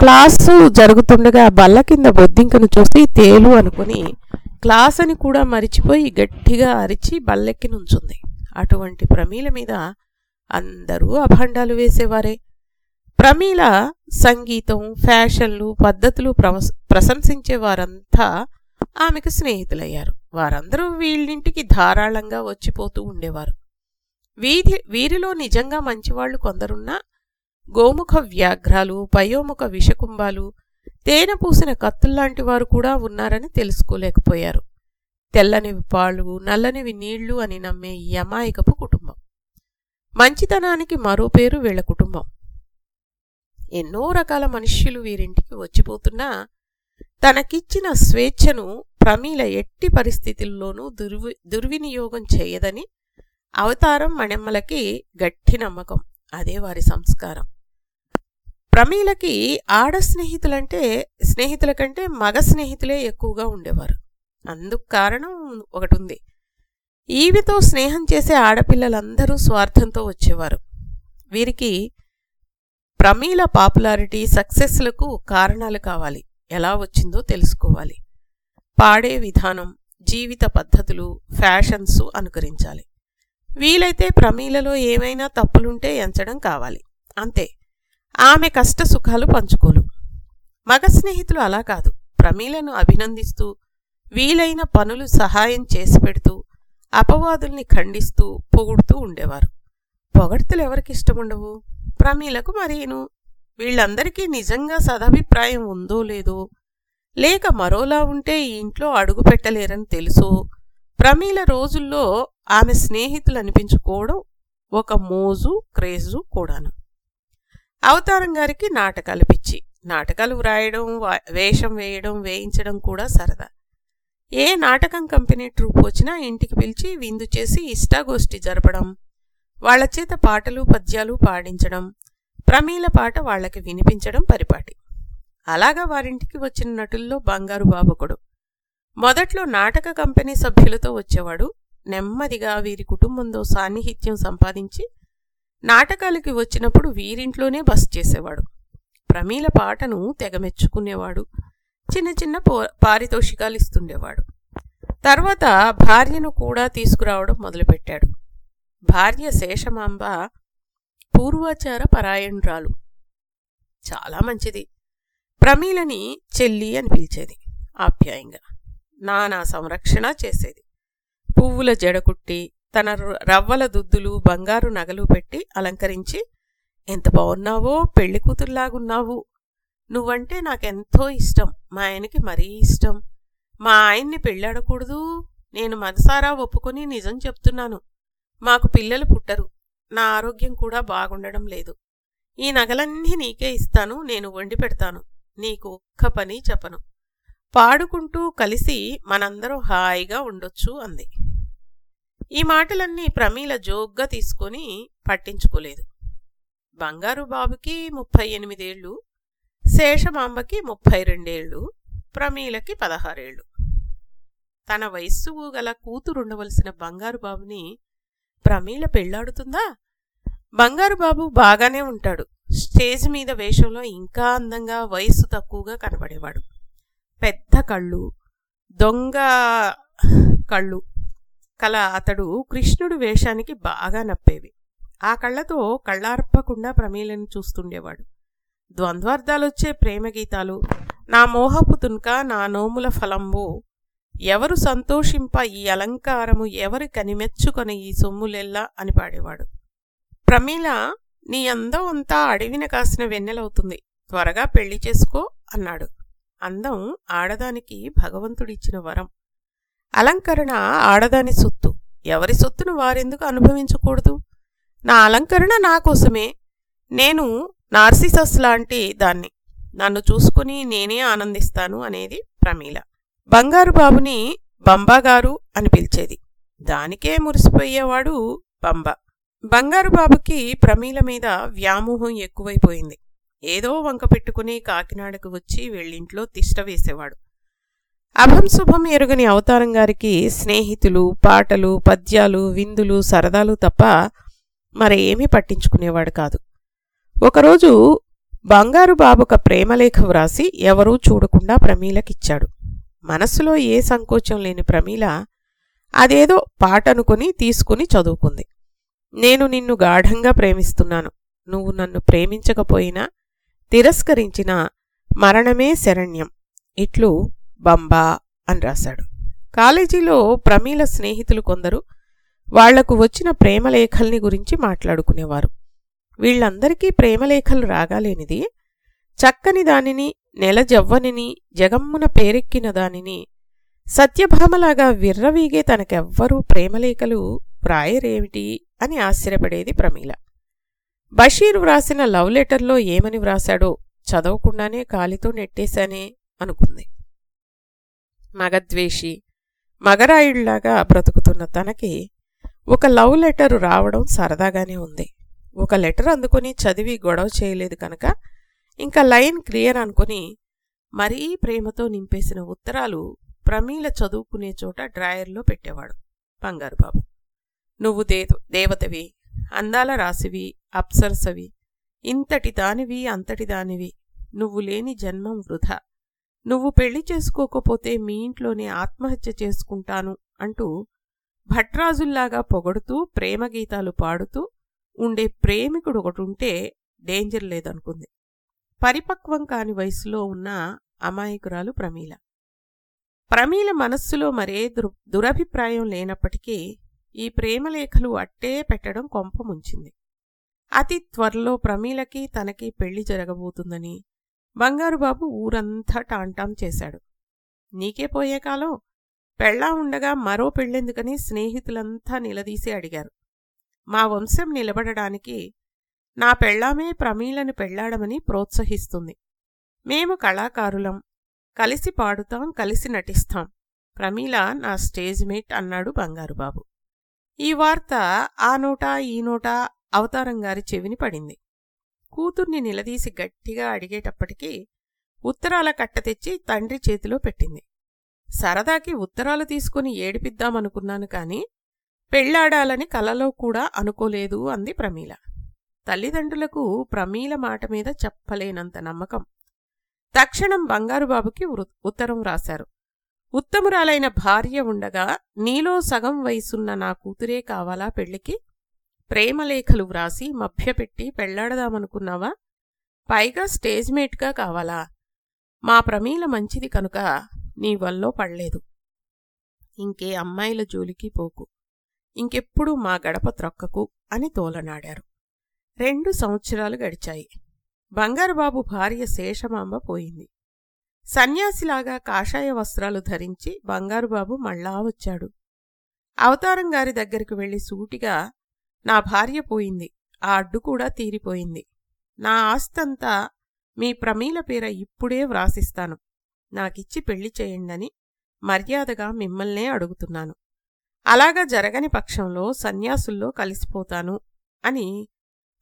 క్లాసు జరుగుతుండగా బల్ల కింద బొద్దింకను చూసి తేలు అనుకుని క్లాస్ అని కూడా మరిచిపోయి గట్టిగా అరిచి బల్లెక్కి నుంచుంది. అటువంటి ప్రమీల మీద అందరూ అభండాలు వేసేవారే. ప్రమీల సంగీతం ఫ్యాషన్లు పద్ధతులు ప్రశంసించే వారంతా ఆమెకు స్నేహితులయ్యారు. వారందరూ వీళ్ళింటికి ధారాళంగా వచ్చిపోతూ ఉండేవారు. వీధి వీరిలో నిజంగా మంచివాళ్ళు కొందరున్నా గోముఖ వ్యాఘ్రాలు పయోముఖ విషకుంభాలు తేనె పూసిన కత్తుల్లాంటి వారు కూడా ఉన్నారని తెలుసుకోలేకపోయారు. తెల్లనివి పాళ్ళు నల్లనివి నీళ్ళు అని నమ్మే ఈ అమాయకపు మంచితనానికి మరో పేరు వీళ్ళ కుటుంబం. ఎన్నో రకాల మనుష్యులు వీరింటికి వచ్చిపోతున్నా తనకిచ్చిన స్వేచ్ఛను ప్రమీల ఎట్టి పరిస్థితుల్లోనూ దుర్వి దుర్వినియోగం చేయదని అవతారం మణెమ్మలకి గట్టి నమ్మకం. అదే వారి సంస్కారం. ప్రమీలకి ఆడ స్నేహితులంటే స్నేహితుల కంటే మగ స్నేహితులే ఎక్కువగా ఉండేవారు. అందుకు కారణం ఒకటి ఉంది ఈవితో స్నేహం చేసే ఆడపిల్లలందరూ స్వార్థంతో వచ్చేవారు. వీరికి ప్రమీల పాపులారిటీ సక్సెస్లకు కారణాలు కావాలి. ఎలా వచ్చిందో తెలుసుకోవాలి. పాడే విధానం జీవిత పద్ధతులు ఫ్యాషన్స్ అనుకరించాలి. వీలైతే ప్రమీలలో ఏమైనా తప్పులుంటే ఎంచడం కావాలి. అంతే. ఆమె కష్ట సుఖాలు పంచుకోలు. మగ స్నేహితులు అలా కాదు. ప్రమీలను అభినందిస్తూ వీలైన పనులు సహాయం చేసి పెడుతూ అపవాదుల్ని ఖండిస్తూ పొగుడుతూ ఉండేవారు. పొగడ్తలు ఎవరికి ఇష్టముండవు ప్రమీలకు మరీను. వీళ్ళందరికీ నిజంగా సదాభిప్రాయం ఉందో లేదో లేక మరోలా ఉంటే ఈ ఇంట్లో అడుగు పెట్టలేరని తెలుసో ప్రమీల రోజుల్లో ఆమె స్నేహితులు అనిపించుకోవడం ఒక మోజు క్రేజు కూడాను. అవతారం గారికి నాటకాలు పిచ్చి. నాటకాలు వ్రాయడం వేషం వేయడం వేయించడం కూడా సరదా. ఏ నాటకం కంపెనీ ట్రూప్ వచ్చినా ఇంటికి పిలిచి విందు చేసి ఇష్టాగోష్ఠి జరపడం వాళ్ళ చేత పాటలు పద్యాలు పాడించడం ప్రమీల పాట వాళ్ళకి వినిపించడం పరిపాటి. అలాగా వారింటికి వచ్చిన నటుల్లో బంగారు బాబుకుడు. మొదట్లో నాటక కంపెనీ సభ్యులతో వచ్చేవాడు. నెమ్మదిగా వీరి కుటుంబంతో సాన్నిహిత్యం సంపాదించి నాటకాలకి వచ్చినప్పుడు వీరింట్లోనే బస్ చేసేవాడు. ప్రమీల పాటను తెగమెచ్చుకునేవాడు. చిన్న చిన్న పో పారితోషికాలు ఇస్తుండేవాడు. తర్వాత భార్యను కూడా తీసుకురావడం మొదలుపెట్టాడు. భార్య శేషమాంబ పూర్వాచార పరాయణురాలు. చాలా మంచిది. ప్రమీలని చెల్లి అని పిలిచేది ఆప్యాయంగా. నానా సంరక్షణ చేసేది. పువ్వుల జడకుట్టి తన రవ్వల దుద్దులు బంగారు నగలు పెట్టి అలంకరించి ఎంత బాగున్నావో పెళ్ళి కూతురులాగున్నావు నువ్వంటే నాకెంతో ఇష్టం. మా ఆయనకి మరీ ఇష్టం. మా ఆయన్ని పెళ్ళాడకూడదు. నేను మనసారా ఒప్పుకొని నిజం చెప్తున్నాను. మాకు పిల్లలు పుట్టరు. నా ఆరోగ్యం కూడా బాగుండడం లేదు. ఈ నగలన్నీ నీకే ఇస్తాను. నేను వండి పెడతాను. నీకు ఒక్క పని చెప్పను. పాడుకుంటూ కలిసి మనందరం హాయిగా ఉండొచ్చు అంది. ఈ మాటలన్నీ ప్రమీల జోగ్గా తీసుకొని పట్టించుకోలేదు. బంగారు బాబుకి ముప్పై ఎనిమిదేళ్ళు శేషమాంబకి ముప్పై రెండేళ్ళు ప్రమీలకి పదహారేళ్ళు. తన వయస్సు గల కూతురుండవలసిన బంగారు బాబుని ప్రమీల పెళ్ళాడుతుందా? బంగారు బాబు బాగానే ఉంటాడు. స్టేజ్ మీద వేషంలో ఇంకా అందంగా వయస్సు తక్కువగా కనబడేవాడు. పెద్ద కళ్ళు దొంగ కళ్ళు కల అతడు కృష్ణుడు వేషానికి బాగా నప్పేవి. ఆ కళ్ళతో కళ్ళార్పకుండా ప్రమీలను చూస్తుండేవాడు. ద్వంద్వార్థాలొచ్చే ప్రేమగీతాలు. నా మోహపు తునుక నా నోముల ఫలంబు. ఎవరు సంతోషింప ఈ అలంకారము ఎవరి కనిమెచ్చుకొని ఈ సొమ్ములెల్లా అని పాడేవాడు. ప్రమీల నీ అందం అంతా అడవిన కాసిన వెన్నెలవుతుంది. త్వరగా పెళ్ళి చేసుకో అన్నాడు. అందం ఆడదానికి భగవంతుడిచ్చిన వరం. అలంకరణ ఆడదాని సొత్తు. ఎవరి సొత్తును వారెందుకు అనుభవించకూడదు? నా అలంకరణ నా కోసమే. నేను నార్సిసస్ లాంటి దాన్ని. నన్ను చూసుకుని నేనే ఆనందిస్తాను అనేది ప్రమీల. బంగారు బాబుని బంబాగారు అని పిలిచేది. దానికే మురిసిపోయేవాడు బంబ. బంగారు బాబుకి ప్రమీల మీద వ్యామోహం ఎక్కువైపోయింది. ఏదో వంక పెట్టుకుని కాకినాడకు వచ్చి వెళ్ళింట్లో తిష్ట వేసేవాడు. అభం శుభం ఎరుగని అవతారం గారికి స్నేహితులు పాటలు పద్యాలు విందులు సరదాలు తప్ప మరేమీ పట్టించుకునేవాడు కాదు. ఒకరోజు బంగారు బాబుక ప్రేమలేఖ వ్రాసి ఎవరూ చూడకుండా ప్రమీలకిచ్చాడు. మనస్సులో ఏ సంకోచం లేని ప్రమీల అదేదో పాటనుకుని తీసుకుని చదువుకుంది. నేను నిన్ను గాఢంగా ప్రేమిస్తున్నాను. నువ్వు నన్ను ప్రేమించకపోయినా తిరస్కరించిన మరణమే శరణ్యం. ఇట్లు బంబా అని రాశాడు. కాలేజీలో ప్రమీల స్నేహితులు కొందరు వాళ్ళకు వచ్చిన ప్రేమలేఖల్ని గురించి మాట్లాడుకునేవారు. వీళ్ళందరికీ ప్రేమలేఖలు రాగాలేనిది. చక్కని దానిని నెలజవ్వనిని జగమ్మున పేరెక్కిన దానిని సత్యభామలాగా విర్రవీగే తనకెవ్వరూ ప్రేమలేఖలు వ్రాయరేమిటి అని ఆశ్చర్యపడేది ప్రమీల. బషీర్ వ్రాసిన లవ్ లెటర్లో ఏమని వ్రాశాడో చదవకుండానే కాలితో నెట్టేశానే అనుకుంది. మగద్వేషి మగరాయుళ్ళాగా బ్రతుకుతున్న తనకి ఒక లవ్ లెటర్ రావడం సరదాగానే ఉంది. ఒక లెటర్ అందుకొని చదివి గొడవ చేయలేదు కనుక ఇంకా లైన్ క్లియర్ అనుకుని మరీ ప్రేమతో నింపేసిన ఉత్తరాలు ప్రమీల చదువుకునే చోట డ్రాయర్లో పెట్టేవాడు బంగారుబాబు. నువ్వు దే దేవతవి అందాల రాసివి అప్సరసవి ఇంతటి దానివి అంతటి దానివి నువ్వు లేని జన్మం వృధా. నువ్వు పెళ్ళి చేసుకోకపోతే మీ ఇంట్లోనే ఆత్మహత్య చేసుకుంటాను అంటూ భట్రాజుల్లాగా పొగడుతూ ప్రేమగీతాలు పాడుతూ ఉండే ప్రేమికుడు ఒకటుంటే డేంజర్ లేదనుకుంది. పరిపక్వం కాని వయసులో ఉన్న అమాయకురాలు ప్రమీల. ప్రమీల మనస్సులో మరే దుర్ దురభిప్రాయం లేనప్పటికీ ఈ ప్రేమలేఖలు అట్టే పెట్టడం కొంపముంచింది అతి త్వరలో ప్రమీలకి తనకి పెళ్ళి జరగబోతుందని బంగారుబాబు ఊరంతా టాంటాం చేశాడు. నీకే పోయే కాలం పెళ్ళా ఉండగా మరో పెళ్ళెందుకని స్నేహితులంతా నిలదీసి అడిగారు. మా వంశం నిలబడడానికి నా పెళ్ళామే ప్రమీలను పెళ్ళాడమని ప్రోత్సహిస్తుంది. మేము కళాకారులం. కలిసి పాడుతాం కలిసి నటిస్తాం. ప్రమీల నా స్టేజ్ మేట్ అన్నాడు బంగారుబాబు. ఈ వార్త ఆ నోట ఈ నోట అవతారంగారి చెవిని పడింది. కూతుర్ని నిలదీసి గట్టిగా అడిగేటప్పటికీ ఉత్తరాల కట్ట తెచ్చి తండ్రి చేతిలో పెట్టింది. సరదాకి ఉత్తరాలు తీసుకుని ఏడిపిద్దామనుకున్నాను కాని పెళ్ళాడాలని కలలో కూడా అనుకోలేదు అంది ప్రమీల. తల్లిదండ్రులకు ప్రమీల మాట మీద చెప్పలేనంత నమ్మకం. తక్షణం బంగారుబాబుకి ఉత్తరం రాశారు. ఉత్తమురాలైన భార్య ఉండగా నీలో సగం వయసున్న నా కూతురే కావాలా పెళ్ళికి ప్రేమలేఖలు వ్రాసి మభ్యపెట్టి పెళ్ళాడదామనుకున్నావా పైగా స్టేజ్మేట్గా కావాలా? మా ప్రమీల మంచిది కనుక నీ వల్లో పడలేదు. ఇంకే అమ్మాయిల జోలికి పోకు. ఇంకెప్పుడు మా గడప త్రొక్కకు అని తోలనాడారు. రెండు సంవత్సరాలు గడిచాయి. బంగారుబాబు భార్య శేషమాంబ పోయింది. సన్యాసిలాగా కాషాయ వస్త్రాలు ధరించి బంగారుబాబు మళ్ళా వచ్చాడు. అవతారం గారి దగ్గరికి వెళ్ళి సూటిగా నా భార్య పోయింది. ఆ అడ్డు కూడా తీరిపోయింది. నా ఆస్తంతా మీ ప్రమీల పేర ఇప్పుడే వ్రాసిస్తాను. నాకిచ్చి పెళ్ళి చేయండని మర్యాదగా మిమ్మల్నే అడుగుతున్నాను. అలాగా జరగని పక్షంలో సన్యాసుల్లో కలిసిపోతాను అని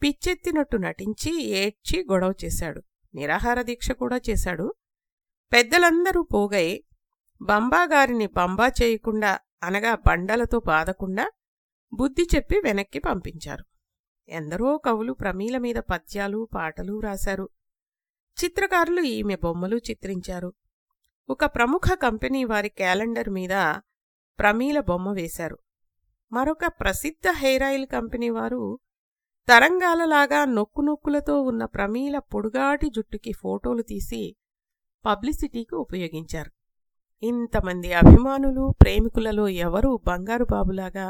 పిచ్చెత్తినట్టు నటించి ఏడ్చి గొడవ చేశాడు. నిరాహార దీక్ష కూడా చేశాడు. పెద్దలందరూ పోగై బంబాగారిని బంబా చేయకుండా అనగా బండలతో బాధకుండా బుద్ధి చెప్పి వెనక్కి పంపించారు. ఎందరో కవులు ప్రమీల మీద పద్యాలు పాటలు రాశారు. చిత్రకారులు ఈమె బొమ్మలు చిత్రించారు. ఒక ప్రముఖ కంపెనీ వారి క్యాలెండర్ మీద ప్రమీల బొమ్మ వేశారు. మరొక ప్రసిద్ధ హెయిర్ ఆయిల్ కంపెనీ వారు తరంగాలలాగా నొక్కు నొక్కులతో ఉన్న ప్రమీల పొడుగాటి జుట్టుకి ఫోటోలు తీసి పబ్లిసిటీకి ఉపయోగించారు. ఇంతమంది అభిమానులు ప్రేమికులలో ఎవరూ బంగారు బాబులాగా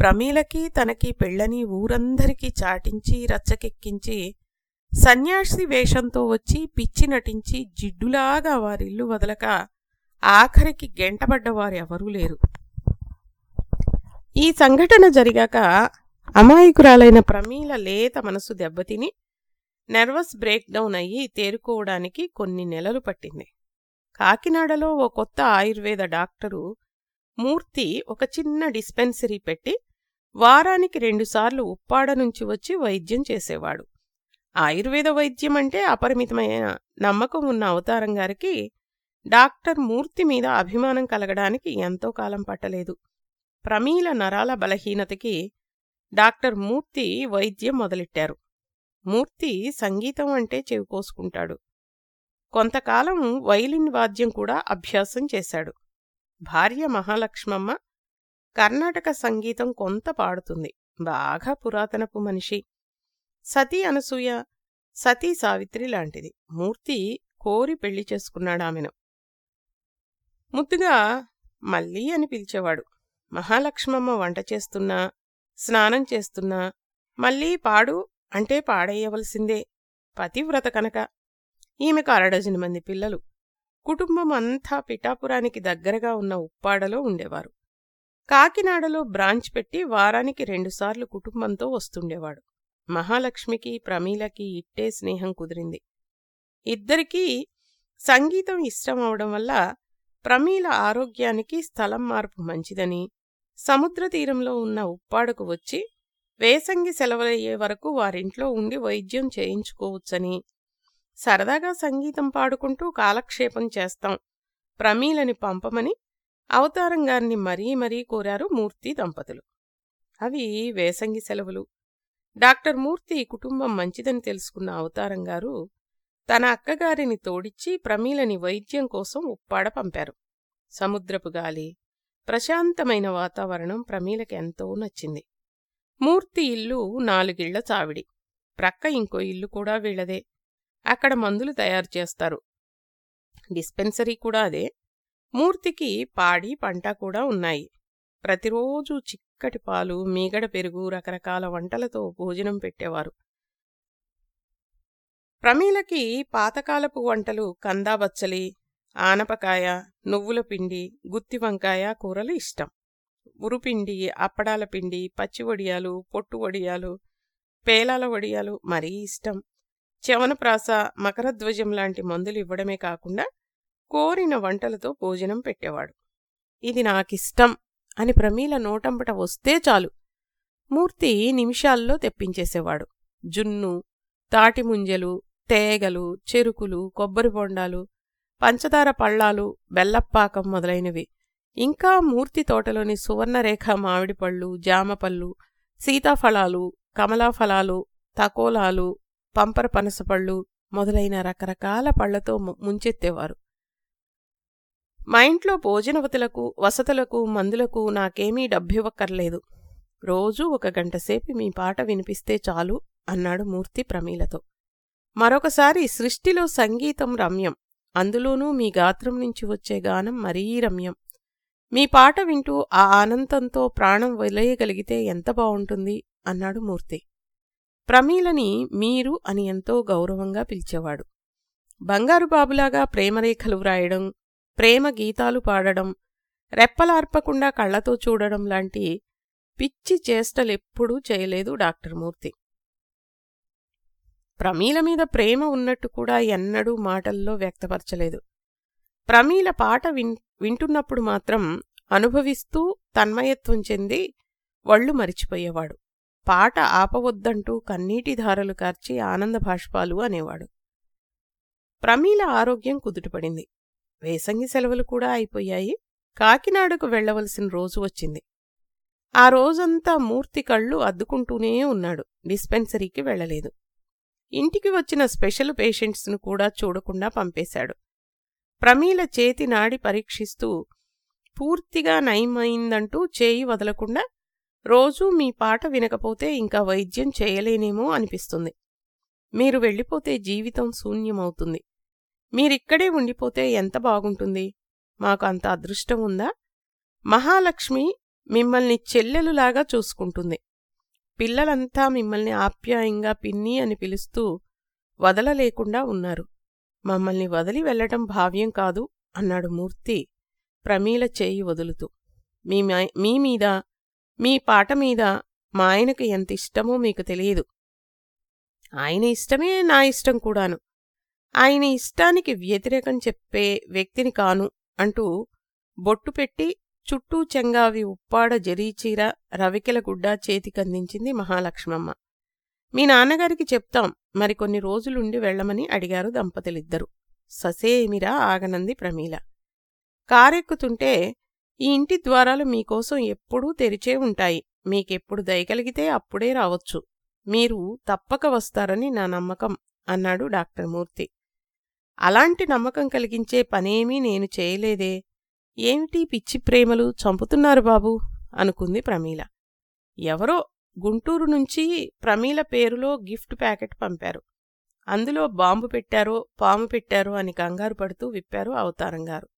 ప్రమీలకి తనకి పెళ్ళని ఊరందరికీ చాటించి రచ్చకెక్కించి సన్యాసి వేషంతో వచ్చి పిచ్చి నటించి జిడ్డులాగా వారిల్లు వదలక ఆఖరికి గెంటబడ్డవారెవరూ లేరు. ఈ సంఘటన జరిగాక అమాయకురాలైన ప్రమీల లేత మనసు దెబ్బతిని నెర్వస్ బ్రేక్ డౌన్ అయ్యి తేరుకోవడానికి కొన్ని నెలలు పట్టింది. కాకినాడలో ఓ కొత్త ఆయుర్వేద డాక్టరు మూర్తి ఒక చిన్న డిస్పెన్సరీ పెట్టి వారానికి రెండుసార్లు ఉప్పాడ నుంచి వచ్చి వైద్యం చేసేవాడు. ఆయుర్వేద వైద్యం అంటే అపరిమితమైన నమ్మకం ఉన్న అవతారం గారికి డాక్టర్ మూర్తి మీద అభిమానం కలగడానికి ఎంతో కాలం పట్టలేదు. ప్రమీల నరాల బలహీనతకి డాక్టర్ మూర్తి వైద్యం మొదలెట్టారు. మూర్తి సంగీతం అంటే చెవికోసుకుంటాడు కొంతకాలం వైలిన్ వాద్యం కూడా అభ్యాసం చేశాడు. భార్య మహాలక్ష్మమ్మ కర్ణాటక సంగీతం కొంత పాడుతుంది. బాగా పురాతనపు మనిషి. సతీ అనసూయ సతీ సావిత్రి లాంటిది. మూర్తి కోరి పెళ్ళి చేసుకున్నాడామెను. ముద్దుగా మళ్ళీ అని పిలిచేవాడు. మహాలక్ష్మమ్మ వంట చేస్తున్నా స్నానం చేస్తున్నా మళ్ళీ పాడు అంటే పాడేయవలసిందే. పతివ్రత కనుక. ఈమెకు అరడజను మంది పిల్లలు. కుటుంబం అంతా పిఠాపురానికి దగ్గరగా ఉన్న ఉప్పాడలో ఉండేవారు. కాకినాడలో బ్రాంచ్ పెట్టి వారానికి రెండుసార్లు కుటుంబంతో వస్తుండేవాడు. మహాలక్ష్మికి ప్రమీలకి ఇట్టే స్నేహం కుదిరింది. ఇద్దరికీ సంగీతం ఇష్టం అవడం వల్ల ప్రమీల ఆరోగ్యానికి స్థలం మార్పు మంచిదని సముద్ర తీరంలో ఉన్న ఉప్పాడకు వచ్చి వేసంగి సెలవులయ్యే వరకు వారింట్లో ఉండి వైద్యం చేయించుకోవచ్చని సరదాగా సంగీతం పాడుకుంటూ కాలక్షేపం చేస్తాం ప్రమీలని పంపమని అవతారం గారిని మరీ మరీ కోరారు మూర్తి దంపతులు. అవి వేసంగి సెలవులు. డాక్టర్ మూర్తి కుటుంబం మంచిదని తెలుసుకున్న అవతారం గారు తన అక్కగారిని తోడిచ్చి ప్రమీలని వైద్యం కోసం ఉప్పాడ పంపారు. సముద్రపు గాలి ప్రశాంతమైన వాతావరణం ప్రమీలకి ఎంతో నచ్చింది. మూర్తి ఇల్లు నాలుగిళ్ళ చావిడి ప్రక్క ఇంకో ఇల్లు కూడా వీళ్ళదే అక్కడ మందులు తయారు చేస్తారు. డిస్పెన్సరీ కూడా అదే. మూర్తికి పాడి పంట కూడా ఉన్నాయి. ప్రతిరోజు చిక్కటి పాలు మీగడ పెరుగు రకరకాల వంటలతో భోజనం పెట్టేవారు. ప్రమీలకి పాతకాలపు వంటలు కందాబచ్చలి ఆనపకాయ నువ్వుల పిండి గుత్తి వంకాయ కూరలు ఇష్టం. ఉరుపిండి అప్పడాల పిండి పచ్చి వడియాలు పొట్టు వడియాలు పేలాల వడియాలు మరీ ఇష్టం. చవనప్రాస మకరధ్వజం లాంటి మందులు ఇవ్వడమే కాకుండా కోరిన వంటలతో భోజనం పెట్టేవాడు. ఇది నాకిష్టం అని ప్రమీల నోటంపట వస్తే చాలు. మూర్తి నిమిషాల్లో తెప్పించేసేవాడు. జున్ను తాటిముంజలు తేగలు చెరుకులు కొబ్బరి బొండాలు పంచదార పళ్ళాలు బెల్లపాకం మొదలైనవి. ఇంకా మూర్తి తోటలోని సువర్ణరేఖ మామిడి పళ్ళు జామపళ్ళు సీతాఫలాలు కమలాఫలాలు తకోలాలు పంపర పనసపళ్ళు మొదలైన రకరకాల పళ్ళతో ముంచెత్తేవారు. మా ఇంట్లో భోజనవతులకు వసతులకు మందులకు నాకేమీ డబ్బివ్వక్కర్లేదు. రోజూ ఒక గంటసేపు మీ పాట వినిపిస్తే చాలు అన్నాడు మూర్తి ప్రమీలతో. మరొకసారి సృష్టిలో సంగీతం రమ్యం. అందులోనూ మీ గాత్రం నుంచి వచ్చే గానం మరీ రమ్యం. మీ పాట వింటూ ఆ ఆనందంతో ప్రాణం వదిలేయగలిగితే ఎంత బావుంటుంది? అన్నాడు మూర్తి. ప్రమీలని మీరు అని ఎంతో గౌరవంగా పిలిచేవాడు. బంగారు బాబులాగా ప్రేమరేఖలు వ్రాయడం ప్రేమ గీతాలు పాడడం రెప్పలార్పకుండా కళ్ళతో చూడడం లాంటి పిచ్చి చేష్టలెప్పుడూ చేయలేదు డాక్టర్ మూర్తి. ప్రమీల మీద ప్రేమ ఉన్నట్టు కూడా ఎన్నడూ మాటల్లో వ్యక్తపరచలేదు. ప్రమీల పాట విన్ వింటున్నప్పుడు మాత్రం అనుభవిస్తూ తన్మయత్వం చెంది వళ్ళు మరిచిపోయేవాడు. పాట ఆపవద్దంటూ కన్నీటి ధారలు కార్చి ఆనంద భాష్పాలు అనేవాడు. ప్రమీల ఆరోగ్యం కుదుటపడింది. వేసంగి సెలవులు కూడా అయిపోయాయి. కాకినాడకు వెళ్ళవలసిన రోజు వచ్చింది. ఆ రోజంతా మూర్తి కళ్ళు అద్దుకుంటూనే ఉన్నాడు. డిస్పెన్సరీకి వెళ్ళలేదు ఇంటికి వచ్చిన స్పెషల్ పేషెంట్స్ను కూడా చూడకుండా పంపేశాడు. ప్రమీల చేతి నాడి పరీక్షిస్తూ పూర్తిగా నయమైందంటూ చేయి వదలకుండా రోజూ మీ పాట వినకపోతే ఇంకా వైద్యం చేయలేనేమో అనిపిస్తుంది. మీరు వెళ్ళిపోతే జీవితం శూన్యమవుతుంది. మీరిక్కడే ఉండిపోతే ఎంత బాగుంటుంది? మాకు అంత అదృష్టం ఉందా? మహాలక్ష్మి మిమ్మల్ని చెల్లెలులాగా చూసుకుంటుంది. పిల్లలంతా మిమ్మల్ని ఆప్యాయంగా పిన్ని అని పిలుస్తూ వదలలేకుండా ఉన్నారు. మమ్మల్ని వదిలి వెళ్ళటం భావ్యం కాదు అన్నాడు మూర్తి ప్రమీల చేయి వదులుతూ. మీ మీ మీద మీ పాట మీద మా ఆయనకు ఎంత ఇష్టమో మీకు తెలియదు. ఆయన ఇష్టమే నా ఇష్టం కూడాను. ఆయన ఇష్టానికి వ్యతిరేకం చెప్పే వ్యక్తిని కాను అంటూ బొట్టు పెట్టి చుట్టూ చెంగావి ఉప్పాడ జరీచీర రవికెల గుడ్డ చేతికందించింది మహాలక్ష్మమ్మ. మీ నాన్నగారికి చెప్తాం మరికొన్ని రోజులుండి వెళ్ళమని అడిగారు దంపతులిద్దరూ. ససేమిరా ఆగనంది ప్రమీల. కారెక్కుతుంటే ఈ ఇంటి ద్వారాలు మీకోసం ఎప్పుడూ తెరిచే ఉంటాయి మీకెప్పుడు దయగలిగితే అప్పుడే రావచ్చు. మీరు తప్పక వస్తారని నా నమ్మకం అన్నాడు డాక్టర్ మూర్తి. అలాంటి నమ్మకం కలిగించే పనేమీ నేను చేయలేదే ఏమిటి పిచ్చి ప్రేమలు చంపుతున్నారు బాబూ? అనుకుంది ప్రమీల. ఎవరో గుంటూరు నుంచి ప్రమీల పేరులో గిఫ్ట్ ప్యాకెట్ పంపారు. అందులో బాంబు పెట్టారో పాము పెట్టారో అని కంగారు పడుతూ విప్పారు అవతారంగారు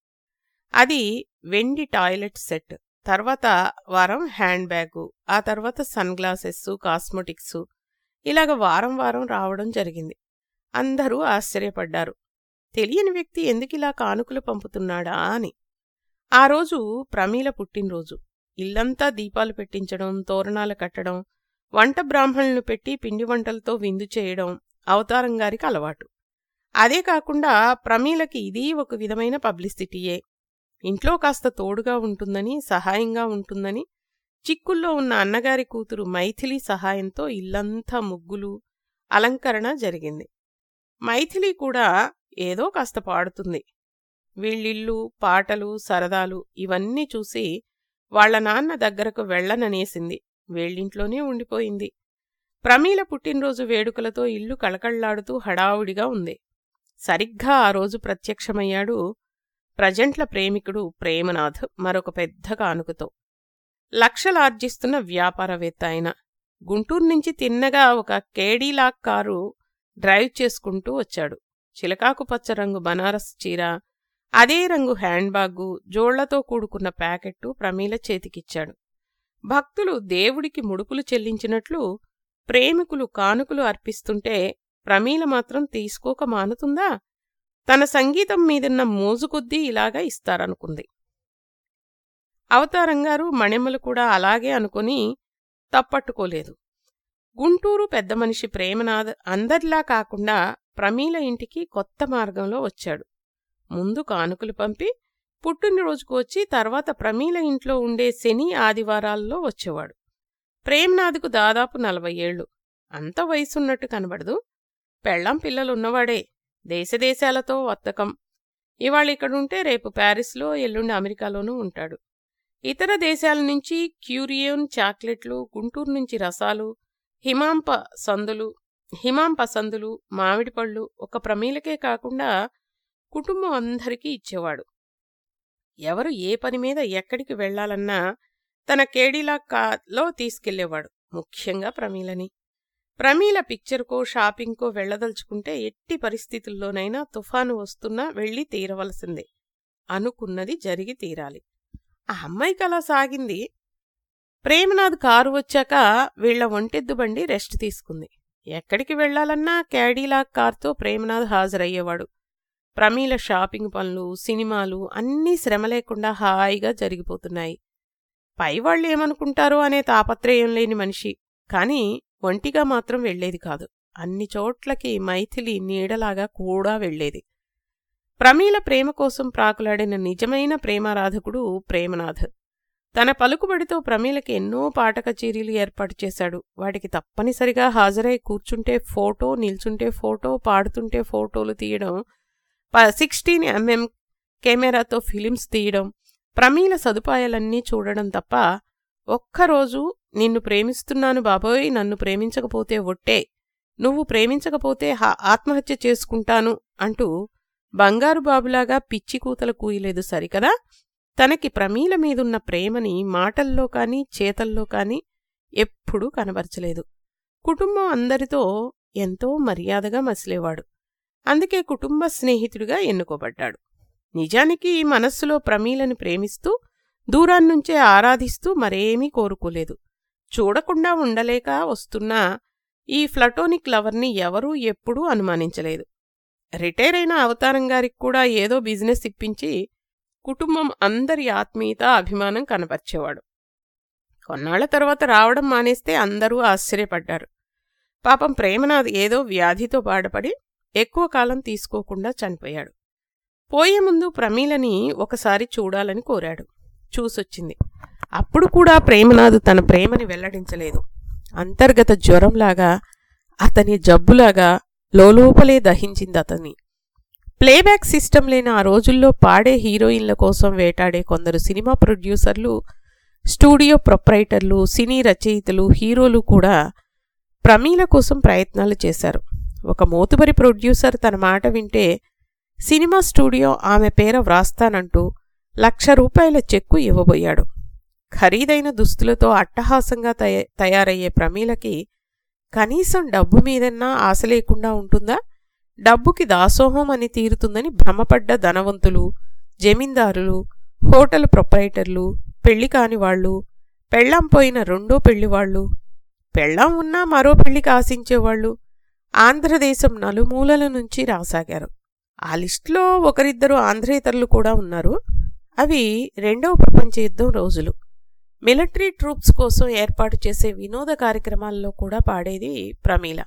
అది వెండి టాయిలెట్ సెట్. తర్వాత వారం హ్యాండ్ బ్యాగు ఆ తర్వాత సన్ గ్లాసెస్ కాస్మెటిక్స్. ఇలాగ వారం వారం రావడం జరిగింది. అందరూ ఆశ్చర్యపడ్డారు. తెలియని వ్యక్తి ఎందుకిలా కానుకలు పంపుతున్నాడా? అని. ఆ రోజు ప్రమీల పుట్టినరోజు. ఇల్లంతా దీపాలు పెట్టించడం తోరణాలు కట్టడం వంట బ్రాహ్మణులను పెట్టి పిండి వంటలతో విందు చేయడం అవతారంగారికి అలవాటు. అదే కాకుండా ప్రమీలకి ఇదీ ఒక విధమైన పబ్లిసిటీయే. ఇంట్లో కాస్త తోడుగా ఉంటుందని సహాయంగా ఉంటుందని చిక్కుల్లో ఉన్న అన్నగారి కూతురు మైథిలి సహాయంతో ఇల్లంతా ముగ్గులు అలంకరణ జరిగింది. మైథిలి కూడా ఏదో కాస్త పాడుతుంది. వీళ్ళిల్లు పాటలు సరదాలు ఇవన్నీ చూసి వాళ్ళ నాన్న దగ్గరకు వెళ్ళననేసింది వేళ్ళింట్లోనే ఉండిపోయింది. ప్రమీల పుట్టినరోజు వేడుకలతో ఇల్లు కళకళ్ళాడుతూ హడావుడిగా ఉంది. సరిగ్గా ఆ రోజు ప్రత్యక్షమయ్యాడు ప్రజెంట్ల ప్రేమికుడు ప్రేమనాథ్ మరొక పెద్ద కానుకతో. లక్షలార్జిస్తున్న వ్యాపారవేత్త ఆయన. గుంటూరు నుంచి తిన్నగా ఒక కేడీలాక్ కారు డ్రైవ్ చేసుకుంటూ వచ్చాడు. చిలకాకు పచ్చ రంగు బనారస్ చీర అదే రంగు హ్యాండ్బాగు జోళ్ళతో కూడుకున్న ప్యాకెట్టు ప్రమీల చేతికిచ్చాడు. భక్తులు దేవుడికి ముడుపులు చెల్లించినట్లు ప్రేమికులు కానుకలు అర్పిస్తుంటే ప్రమీల మాత్రం తీసుకోక మానుతుందా? తన సంగీతం మీదున్న మోజుకొద్దీ ఇలాగా ఇస్తారనుకుంది. అవతారంగారు మణిమలు కూడా అలాగే అనుకుని తప్పట్టుకోలేదు. గుంటూరు పెద్ద మనిషి ప్రేమనాథ్ అందరిలా కాకుండా ప్రమీల ఇంటికి కొత్త మార్గంలో వచ్చాడు. ముందు కానుకలు పంపి పుట్టినరోజుకు వచ్చి తర్వాత ప్రమీల ఇంట్లో ఉండే శని ఆదివారాల్లో వచ్చేవాడు. ప్రేమ్నాథ్కు దాదాపు నలభై ఏళ్ళు. అంత వయసున్నట్టు కనబడదు. పెళ్ళం పిల్లలున్నవాడే. దేశదేశాలతో వర్తకం ఇవాళిక్కడుంటే రేపు ప్యారిస్లో ఎల్లుండి అమెరికాలోనూ ఉంటాడు. ఇతర దేశాల నుంచి క్యూరియోన్ చాక్లెట్లు గుంటూరు నుంచి రసాలు హిమాంప సందులు హిమాంప సందులు మామిడిపళ్ళు ఒక ప్రమీలకే కాకుండా కుటుంబం అందరికీ ఇచ్చేవాడు. ఎవరు ఏ పని మీద ఎక్కడికి వెళ్ళాలన్నా తన కేడీలా కాలో తీసుకెళ్ళేవాడు ముఖ్యంగా ప్రమీలని. ప్రమీల పిక్చర్కో షాపింగ్కో వెళ్ళదలుచుకుంటే ఎట్టి పరిస్థితుల్లోనైనా తుఫాను వస్తున్నా వెళ్ళి తీరవలసిందే. అనుకున్నది జరిగి తీరాలి. ఆ అమ్మాయికి అలా సాగింది. ప్రేమనాథ్ కారు వచ్చాక వీళ్ళ ఒంటెద్దు బండి రెస్ట్ తీసుకుంది. ఎక్కడికి వెళ్ళాలన్నా క్యాడీలాక్ కార్తో ప్రేమనాథ్ హాజరయ్యేవాడు. ప్రమీల షాపింగ్ పనులు సినిమాలు అన్నీ శ్రమ లేకుండా హాయిగా జరిగిపోతున్నాయి. పైవాళ్ళు ఏమనుకుంటారో అనే తాపత్రయం లేని మనిషి కాని ఒంటిగా మాత్రం వెళ్ళేది కాదు. అన్ని చోట్లకి మైథిలి నీడలాగా కూడా వెళ్ళేది ప్రమీల ప్రేమ కోసం ప్రాకులాడిన నిజమైన ప్రేమారాధకుడు ప్రేమనాథ్. తన పలుకుబడితో ప్రమీలకి ఎన్నో పాట కచేరీలు ఏర్పాటు చేశాడు. వాటికి తప్పనిసరిగా హాజరై కూర్చుంటే ఫోటో నిల్చుంటే ఫోటో పాడుతుంటే ఫోటోలు తీయడం సిక్స్టీన్ ఎంఎం కెమెరాతో ఫిలిమ్స్ తీయడం ప్రమీల సదుపాయాలన్నీ చూడడం తప్ప ఒక్కరోజు నిన్ను ప్రేమిస్తున్నాను బాబోయ్ నన్ను ప్రేమించకపోతే ఒట్టే. నువ్వు ప్రేమించకపోతే ఆత్మహత్య చేసుకుంటాను అంటూ బంగారు బాబులాగా పిచ్చి కూతలు కూయలేదు సరికదా? తనకి ప్రమీల మీదున్న ప్రేమని మాటల్లో కాని చేతల్లో కాని ఎప్పుడూ కనబరచలేదు. కుటుంబం అందరితో ఎంతో మర్యాదగా మసిలేవాడు. అందుకే కుటుంబ స్నేహితుడిగా ఎన్నుకోబడ్డాడు. నిజానికి మనస్సులో ప్రమీలని ప్రేమిస్తూ దూరాన్నుంచే ఆరాధిస్తూ మరేమీ కోరుకోలేదు. చూడకుండా ఉండలేక వస్తున్నా ఈ ఫ్లటోనిక్ లవర్ని ఎవరూ ఎప్పుడూ అనుమానించలేదు. రిటైర్ అయిన అవతారం గారికి కూడా ఏదో బిజినెస్ ఇప్పించి కుటుంబం అందరి ఆత్మీయత అభిమానం కనపరిచేవాడు. కొన్నాళ్ళ తర్వాత రావడం మానేస్తే అందరూ ఆశ్చర్యపడ్డారు. పాపం ప్రేమనాథ్ ఏదో వ్యాధితో బాధపడి ఎక్కువ కాలం తీసుకోకుండా చనిపోయాడు. పోయే ముందు ప్రమీలని ఒకసారి చూడాలని కోరాడు. చూసొచ్చింది. అప్పుడు కూడా ప్రేమనాథు తన ప్రేమని వెల్లడించలేదు. అంతర్గత జ్వరంలాగా అతని జబ్బులాగా లోలోపలే దహించింది అతన్ని. ప్లేబ్యాక్ సిస్టమ్ లేని ఆ రోజుల్లో పాడే హీరోయిన్ల కోసం వేటాడే కొందరు సినిమా ప్రొడ్యూసర్లు స్టూడియో ప్రొప్రైటర్లు సినీ రచయితలు హీరోలు కూడా ప్రమీల కోసం ప్రయత్నాలు చేశారు. ఒక మోతుబరి ప్రొడ్యూసర్ తన మాట వింటే సినిమా స్టూడియో ఆమె పేర వ్రాస్తానంటూ లక్ష రూపాయల చెక్కు ఇవ్వబోయాడు. ఖరీదైన దుస్తులతో అట్టహాసంగా తయారయ్యే ప్రమీలకి కనీసం డబ్బు మీదన్నా ఆశ లేకుండా ఉంటుందా? డబ్బుకి దాసోహం అని తీరుతుందని భ్రమపడ్డ ధనవంతులు జమీందారులు హోటల్ ప్రొపరైటర్లు పెళ్ళి కానివాళ్ళు పెళ్ళం పోయిన రెండో పెళ్ళివాళ్ళు పెళ్ళం ఉన్నా మరో పెళ్ళికి ఆశించేవాళ్ళు ఆంధ్రదేశం నలుమూలల నుంచి రాసాగారు. ఆ లిస్టులో ఒకరిద్దరు ఆంధ్రేతరులు కూడా ఉన్నారు. అవి రెండవ ప్రపంచ యుద్ధం రోజులు. మిలిటరీ ట్రూప్స్ కోసం ఏర్పాటు చేసే వినోద కార్యక్రమాల్లో కూడా పాడేది ప్రమీల.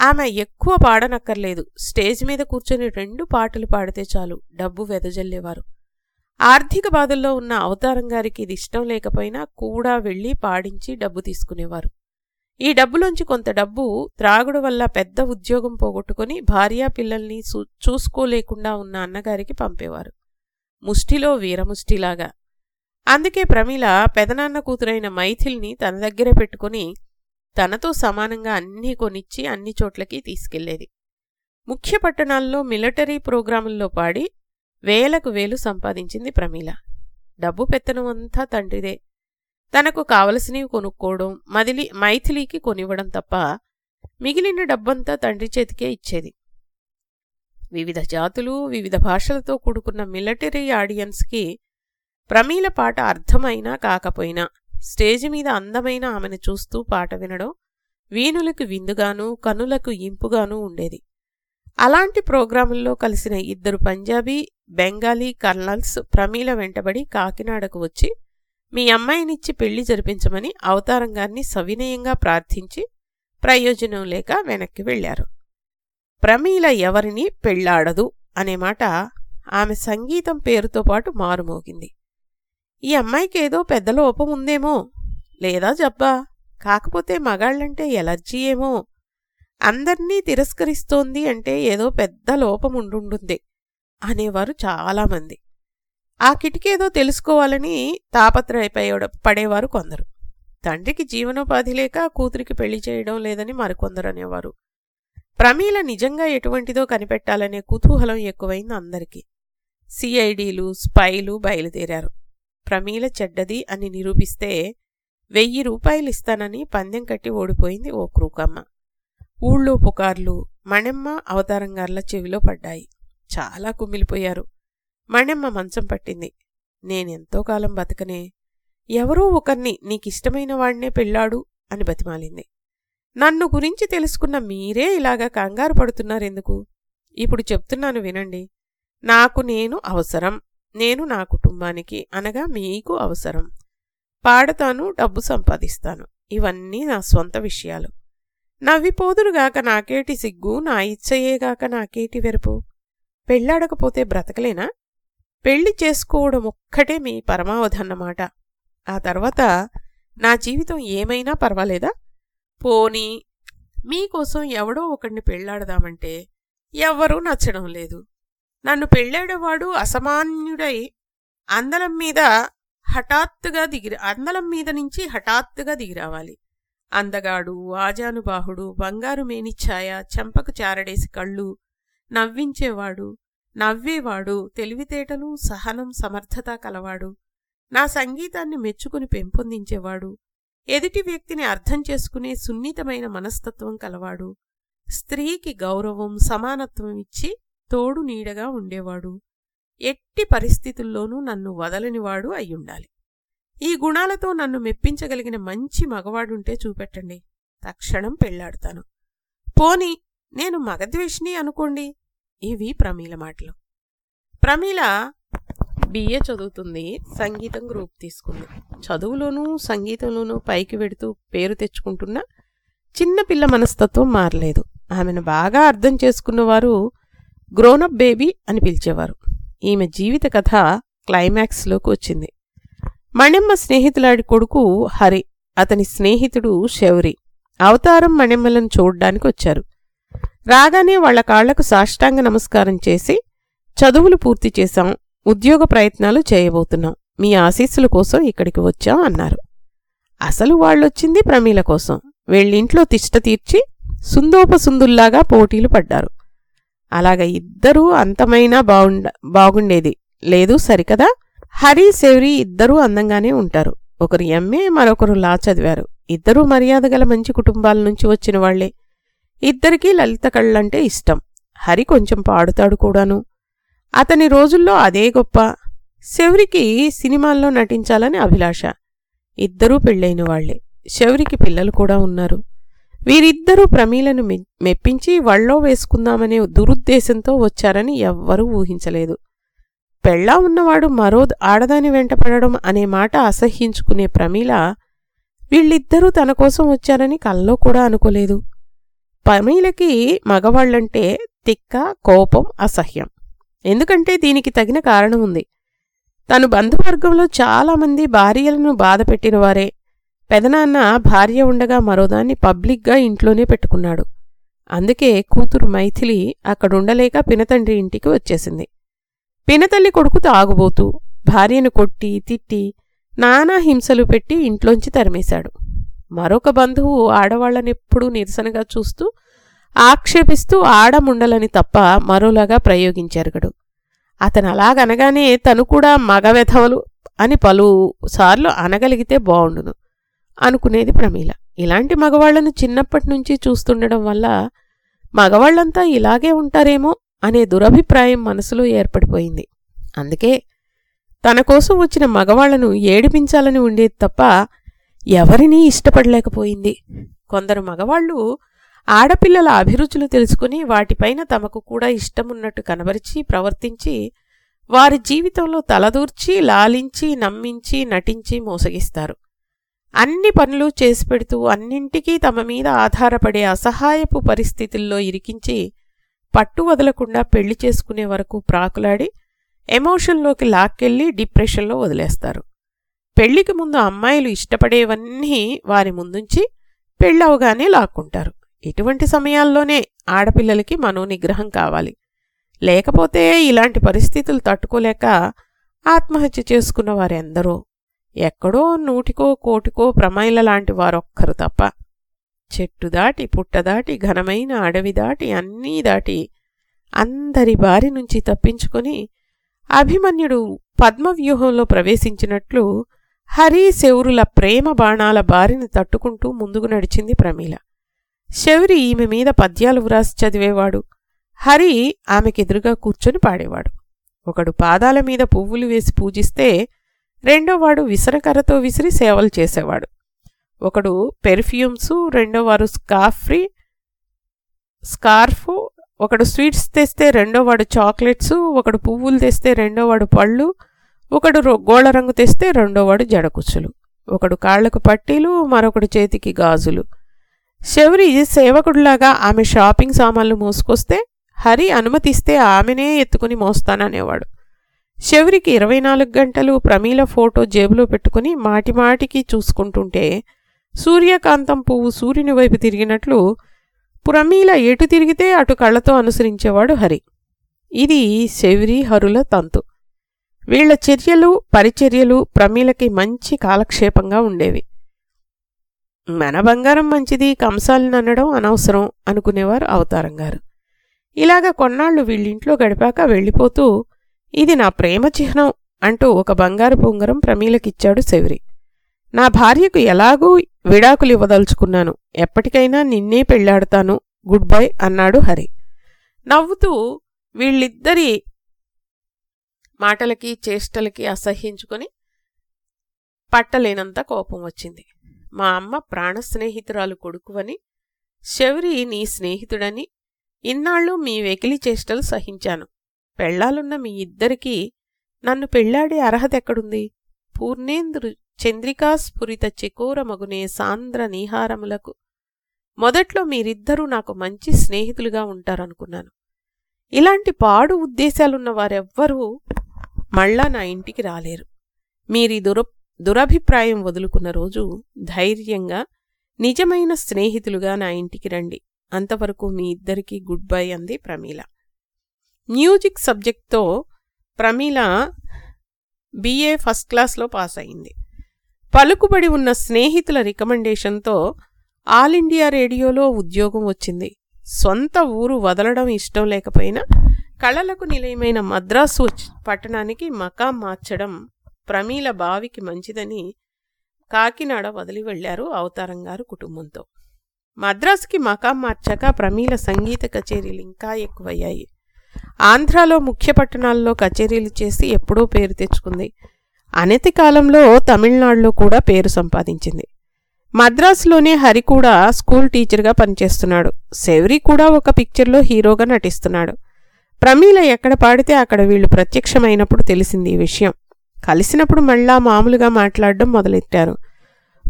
ఆమె ఎక్కువ పాడనక్కర్లేదు. స్టేజ్ మీద కూర్చొని రెండు పాటలు పాడితే చాలు డబ్బు వెదజల్లేవారు. ఆర్థిక బాధల్లో ఉన్న అవతారం గారికి ఇది ఇష్టం లేకపోయినా కూడా వెళ్ళి పాడించి డబ్బు తీసుకునేవారు. ఈ డబ్బులోంచి కొంత డబ్బు త్రాగుడు వల్ల పెద్ద ఉద్యోగం పోగొట్టుకుని భార్యా పిల్లల్ని చూసుకోలేకుండా ఉన్న అన్నగారికి పంపేవారు. ముష్టిలో వీరముష్టిలాగా. అందుకే ప్రమీల పెదనాన్న కూతురైన మైథిల్ని తన దగ్గర పెట్టుకుని తనతో సమానంగా అన్నీ కొనిచ్చి అన్ని చోట్లకి తీసుకెళ్ళేది. ముఖ్య పట్టణాల్లో మిలిటరీ ప్రోగ్రాముల్లో పాడి వేలకు వేలు సంపాదించింది ప్రమీల. డబ్బు పెత్తనం అంతా తండ్రిదే. తనకు కావలసినవి కొనుక్కోవడం మదిలి మైథిలీకి కొనివ్వడం తప్ప మిగిలిన డబ్బంతా తండ్రి చేతికే ఇచ్చేది. వివిధ జాతులు వివిధ భాషలతో కూడుకున్న మిలిటరీ ఆడియన్స్కి ప్రమీల పాట అర్థమైనా కాకపోయినా స్టేజి మీద అందమైన ఆమెను చూస్తూ పాట వినడం వీణులకు విందుగాను కనులకు ఇంపుగానూ ఉండేది. అలాంటి ప్రోగ్రాముల్లో కలిసిన ఇద్దరు పంజాబీ బెంగాలీ కర్నల్స్ ప్రమీల వెంటబడి కాకినాడకు వచ్చి మీ అమ్మాయినిచ్చి పెళ్ళి జరిపించమని అవతారం గారిని సవినయంగా ప్రార్థించి ప్రయోజనం లేక వెనక్కి వెళ్ళారు ప్రమీల ఎవరిని పెళ్ళాడదు అనే మాట ఆమె సంగీతం పేరుతో పాటు మారుమోగింది. ఈ అమ్మాయికి ఏదో పెద్ద లోపం ఉందేమో లేదా జబ్బా? కాకపోతే మగాళ్ళంటే ఎలర్జీ ఏమో? అందర్నీ తిరస్కరిస్తోంది అంటే ఏదో పెద్ద లోపం ఉండుంటుంది అనేవారు చాలామంది. ఆ కిటికేదో తెలుసుకోవాలని తాపత్రయపడ పడేవారు కొందరు. తండ్రికి జీవనోపాధి లేక కూతురికి పెళ్ళి చేయడం లేదని మరికొందరు అనేవారు. ప్రమీల నిజంగా ఎటువంటిదో కనిపెట్టాలనే కుతూహలం ఎక్కువైంది అందరికీ. సిఐడీలు స్పైలు బయలుదేరారు. ప్రమీల చెడ్డది అని నిరూపిస్తే వెయ్యి రూపాయలు ఇస్తానని పందెం కట్టి ఓడిపోయింది ఓ క్రూకమ్మ. ఊళ్ళో పుకార్లు మణెమ్మ అవతారంగార్ల చెవిలో పడ్డాయి. చాలా కుమిలిపోయారు మణెమ్మ మంచం పట్టింది. నేనెంతో కాలం బతకనే ఎవరో ఒకరిని నీకిష్టమైన వాడినే పెళ్ళాడు అని బతిమాలింది. నన్ను గురించి తెలుసుకున్న మీరే ఇలాగా కంగారు పడుతున్నారెందుకు? ఇప్పుడు చెప్తున్నాను వినండి. నాకు నేను అవసరం. నేను నా కుటుంబానికి అనగా మీకు అవసరం. పాడతాను డబ్బు సంపాదిస్తాను. ఇవన్నీ నా స్వంత విషయాలు. నవ్విపోదురుగాక నాకేటి సిగ్గు నా ఇచ్చయేగాక నాకేటి వెరుపు? పెళ్ళాడకపోతే బ్రతకలేనా? పెళ్ళి చేసుకోవడం ఒక్కటే మీ పరమావధన్నమాట. ఆ తర్వాత నా జీవితం ఏమైనా పర్వాలేదా? పోనీ మీకోసం ఎవడో ఒకడిని పెళ్ళాడదామంటే ఎవ్వరూ నచ్చడం లేదు. నన్ను పెళ్ళాడేవాడు అసమాన్యుడై అందలం మీద హఠాత్తుగా దిగి అందలం మీద నుంచి హఠాత్తుగా దిగిరావాలి. అందగాడు ఆజానుబాహుడు బంగారు మేనిఛాయ చెంపకు చారడేసి కళ్ళు నవ్వించేవాడు నవ్వేవాడు తెలివితేటలు సహనం సమర్థత కలవాడు. నా సంగీతాన్ని మెచ్చుకుని పెంపొందించేవాడు. ఎదుటి వ్యక్తిని అర్థం చేసుకునే సున్నితమైన మనస్తత్వం కలవాడు. స్త్రీకి గౌరవం సమానత్వం ఇచ్చి తోడు నీడగా ఉండేవాడు. ఎట్టి పరిస్థితుల్లోనూ నన్ను వదలనివాడు అయ్యుండాలి. ఈ గుణాలతో నన్ను మెప్పించగలిగిన మంచి మగవాడుంటే చూపెట్టండి. తక్షణం పెళ్ళాడుతాను. పోని నేను మగద్వేషిని అనుకోండి? ఇవి ప్రమీల మాటలు. ప్రమీల బిఏ చదువుతుంది సంగీతం గ్రూప్ తీసుకుంది. చదువులోనూ సంగీతంలోనూ పైకి వెడుతూ పేరు తెచ్చుకుంటున్న చిన్నపిల్ల మనస్తత్వం మారలేదు. ఆమెను బాగా అర్థం చేసుకున్నవారు గ్రోనప్ బేబీ అని పిలిచేవారు. ఈమె జీవిత కథ క్లైమాక్స్లోకి వచ్చింది. మణెమ్మ స్నేహితులాడి కొడుకు హరి అతని స్నేహితుడు శౌరి. అవతారం మణెమ్మలను చూడ్డానికి వచ్చారు. రాగానే వాళ్ళ కాళ్ళకు సాష్టాంగ నమస్కారం చేసి చదువులు పూర్తి చేశాం ఉద్యోగ ప్రయత్నాలు చేయబోతున్నాం. మీ ఆశీస్సుల కోసం ఇక్కడికి వచ్చాం అన్నారు. అసలు వాళ్ళొచ్చింది ప్రమీల కోసం. వీళ్ళింట్లో తిష్ట తీర్చి సుందోపసుందుల్లాగా పోటీలు పడ్డారు. అలాగ ఇద్దరూ అంతమైనా బాగుండ బాగుండేది. లేదు సరికదా? హరి శౌరి ఇద్దరూ అందంగానే ఉంటారు. ఒకరు ఎంఏ మరొకరు లా చదివారు. ఇద్దరూ మర్యాదగల మంచి కుటుంబాల నుంచి వచ్చిన వాళ్ళే ఇద్దరికీ లలిత కళ్ళంటే ఇష్టం. హరి కొంచెం పాడుతాడు కూడాను. అతని రోజుల్లో అదే గొప్ప. శౌరికి సినిమాల్లో నటించాలని అభిలాష. ఇద్దరూ పెళ్ళైన వాళ్ళే. శౌరికి పిల్లలు కూడా ఉన్నారు. వీరిద్దరూ ప్రమీలను మెప్పించి వళ్ళో వేసుకుందామనే దురుద్దేశంతో వచ్చారని ఎవ్వరూ ఊహించలేదు. పెళ్ళా ఉన్నవాడు మరో ఆడదాని వెంటపడడం అనే మాట అసహ్యించుకునే ప్రమీల వీళ్ళిద్దరూ తన కోసం వచ్చారని కల్లో కూడా అనుకోలేదు. పమీలకి మగవాళ్ళంటే తిక్క కోపం అసహ్యం. ఎందుకంటే దీనికి తగిన కారణం ఉంది. తను బంధువర్గంలో చాలామంది భార్యలను బాధ పెట్టినవారే పెదనాన్న భార్య ఉండగా మరోదాన్ని పబ్లిక్గా ఇంట్లోనే పెట్టుకున్నాడు. అందుకే కూతురు మైథిలి అక్కడుండలేక పినతండ్రి ఇంటికి వచ్చేసింది. పినతల్లి కొడుకు తాగుబోతూ భార్యను కొట్టి తిట్టి నానా హింసలు పెట్టి ఇంట్లోంచి తరిమేశాడు. మరొక బంధువు ఆడవాళ్ళనెప్పుడూ నిరసనగా చూస్తూ ఆక్షేపిస్తూ ఆడముండలని తప్ప మరోలాగా ప్రయోగించరగడు. అతను అలాగనగానే తను కూడా మగవెధవలు అని పలుసార్లు అనగలిగితే బావుండును అనుకునేది ప్రమీల. ఇలాంటి మగవాళ్ళను చిన్నప్పటి నుంచి చూస్తుండడం వల్ల మగవాళ్ళంతా ఇలాగే ఉంటారేమో అనే దురభిప్రాయం మనసులో ఏర్పడిపోయింది. అందుకే తన కోసం వచ్చిన మగవాళ్ళను ఏడిపించాలని ఉండేది తప్ప ఎవరినీ ఇష్టపడలేకపోయింది. కొందరు మగవాళ్ళు ఆడపిల్లల అభిరుచులు తెలుసుకుని వాటిపైన తమకు కూడా ఇష్టమున్నట్టు కనబరిచి ప్రవర్తించి వారి జీవితంలో తలదూర్చి లాలించి నమ్మించి నటించి మోసగిస్తారు. అన్ని పనులు చేసి పెడుతూ అన్నింటికీ తమ మీద ఆధారపడే అసహాయపు పరిస్థితుల్లో ఇరికించి పట్టు వదలకుండా పెళ్ళి చేసుకునే వరకు ప్రాకులాడి ఎమోషన్లోకి లాక్కెళ్ళి డిప్రెషన్లో వదిలేస్తారు. పెళ్ళికి ముందు అమ్మాయిలు ఇష్టపడేవన్నీ వారి ముందుంచి పెళ్ళవగానే లాక్కుంటారు. ఇటువంటి సమయాల్లోనే ఆడపిల్లలకి మనోనిగ్రహం కావాలి. లేకపోతే ఇలాంటి పరిస్థితులు తట్టుకోలేక ఆత్మహత్య చేసుకున్న వారెందరో ఎక్కడో నూటికో కోటికో ప్రమైల లాంటి వారొక్కరు తప్ప. చెట్టు దాటి పుట్ట దాటి ఘనమైన అడవి దాటి అన్నీ దాటి అందరి బారి నుంచి తప్పించుకొని అభిమన్యుడు పద్మవ్యూహంలో ప్రవేశించినట్లు హరి శౌరుల ప్రేమ బాణాల బారిని తట్టుకుంటూ ముందుకు నడిచింది ప్రమీల. శౌరి ఈమె మీద పద్యాలు వ్రాసి చదివేవాడు. హరి ఆమెకెదురుగా కూర్చొని పాడేవాడు. ఒకడు పాదాల మీద పువ్వులు వేసి పూజిస్తే రెండోవాడు విసరకర్రతో విసిరి సేవలు చేసేవాడు. ఒకడు పెర్ఫ్యూమ్స్ రెండోవారు స్కార్ఫ్రీ స్కార్ఫ్ ఒకడు స్వీట్స్ తెస్తే రెండోవాడు చాక్లెట్స్ ఒకడు పువ్వులు తెస్తే రెండోవాడు పళ్ళు ఒకడు గోళ రంగు తెస్తే రెండోవాడు జడకుచ్చులు ఒకడు కాళ్ళకు పట్టీలు మరొకడు చేతికి గాజులు. శౌరి సేవకుడిలాగా ఆమె షాపింగ్ సామాన్లు మోసుకొస్తే హరి అనుమతిస్తే ఆమెనే ఎత్తుకుని మోస్తాననేవాడు. శౌరికి ఇరవై నాలుగు గంటలు ప్రమీల ఫోటో జేబులో పెట్టుకుని మాటిమాటికి చూసుకుంటుంటే సూర్యకాంతం పువ్వు సూర్యుని వైపు తిరిగినట్లు ప్రమీల ఎటు తిరిగితే అటు కళ్ళతో అనుసరించేవాడు హరి. ఇది శౌరి హరుల తంతు. వీళ్ళ చర్యలు పరిచర్యలు ప్రమీలకి మంచి కాలక్షేపంగా ఉండేవి. మన బంగారం మంచిది కంసాలని అనడం అనవసరం అనుకునేవారు అవతారం గారు. ఇలాగ కొన్నాళ్ళు వీళ్ళింట్లో గడిపాక వెళ్ళిపోతూ ఇది నా ప్రేమ చిహ్నం అంటూ ఒక బంగారు పొంగరం ప్రమీలకిచ్చాడు శౌరి. నా భార్యకు ఎలాగూ విడాకులు ఇవ్వదలుచుకున్నాను. ఎప్పటికైనా నిన్నే పెళ్ళాడతాను. గుడ్ బై అన్నాడు హరి. నవ్వుతూ వీళ్ళిద్దరి మాటలకి చేష్టలకి అసహ్యించుకొని పట్టలేనంత కోపం వచ్చింది. మా అమ్మ ప్రాణ స్నేహితురాలు కొడుకువని శౌరి నీ స్నేహితుడని ఇన్నాళ్ళు మీ వెకిలి చేష్టలు సహించాను. పెళ్ళాలున్న మీ ఇద్దరికీ నన్ను పెళ్ళాడే అర్హత ఎక్కడుంది? పూర్ణేంద్రు చంద్రికాస్ఫురిత చెకోరమగునే సాంద్ర నీహారములకు మొదట్లో మీరిద్దరూ నాకు మంచి స్నేహితులుగా ఉంటారనుకున్నాను. ఇలాంటి పాడు ఉద్దేశాలున్న వారెవ్వరూ మళ్ళా నా ఇంటికి రాలేరు. మీరీ దుర దురభిప్రాయం వదులుకున్న రోజు ధైర్యంగా నిజమైన స్నేహితులుగా నా ఇంటికి రండి. అంతవరకు మీ ఇద్దరికీ గుడ్ బై అంది ప్రమీల. మ్యూజిక్ సబ్జెక్ట్తో ప్రమీల బిఏ ఫస్ట్ క్లాస్లో పాస్ అయింది పలుకుబడి ఉన్న స్నేహితుల రికమెండేషన్తో ఆల్ ఇండియా రేడియోలో ఉద్యోగం వచ్చింది. సొంత ఊరు వదలడం ఇష్టం లేకపోయినా కళలకు నిలయమైన మద్రాసు పట్టణానికి మకాం మార్చడం ప్రమీల బావికి మంచిదని కాకినాడ వదిలి వెళ్ళారు అవతారం గారు కుటుంబంతో. మద్రాసుకి మకాం మార్చాక ప్రమీల సంగీత కచేరీలు ఇంకా ఎక్కువయ్యాయి. ఆంధ్రాలో ముఖ్య పట్టణాల్లో కచేరీలు చేసి ఎప్పుడో పేరు తెచ్చుకుంది. అనతి కాలంలో తమిళనాడులో కూడా పేరు సంపాదించింది. మద్రాసులోనే హరి కూడా స్కూల్ టీచర్గా పనిచేస్తున్నాడు. శౌరి కూడా ఒక పిక్చర్లో హీరోగా నటిస్తున్నాడు. ప్రమీల ఎక్కడ పాడితే అక్కడ వీళ్ళు ప్రత్యక్షమైనప్పుడు తెలిసింది ఈ విషయం. కలిసినప్పుడు మళ్ళా మామూలుగా మాట్లాడడం మొదలెట్టారు.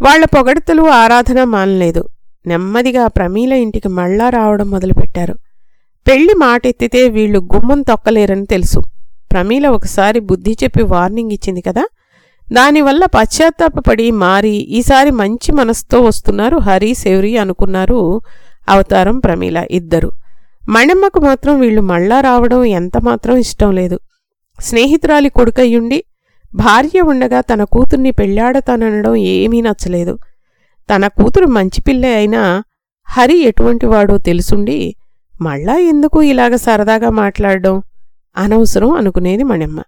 వాళ్ళ పొగడతలు ఆరాధన మానలేదు. నెమ్మదిగా ప్రమీల ఇంటికి మళ్ళా రావడం మొదలుపెట్టారు. పెళ్ళి మాటెత్తితే వీళ్ళు గుమ్మం తొక్కలేరని తెలుసు. ప్రమీల ఒకసారి బుద్ధి చెప్పి వార్నింగ్ ఇచ్చింది కదా? దానివల్ల పశ్చాత్తాపపడి మారి ఈసారి మంచి మనసుతో వస్తున్నారు హరి శౌరి అనుకున్నారు అవతారం ప్రమీల ఇద్దరు. మణమ్మకు మాత్రం వీళ్ళు మళ్ళా రావడం ఎంతమాత్రం ఇష్టం లేదు. స్నేహితురాలి కొడుకయ్యుండి భార్య ఉండగా తన కూతుర్ని పెళ్ళాడతాననడం ఏమీ నచ్చలేదు. తన కూతురు మంచి పిల్ల అయినా హరి ఎటువంటి వాడో తెలుసుండి మళ్ళా ఎందుకు ఇలాగ సరదాగా మాట్లాడడం అనవసరం అనుకునేది మణమ్మ.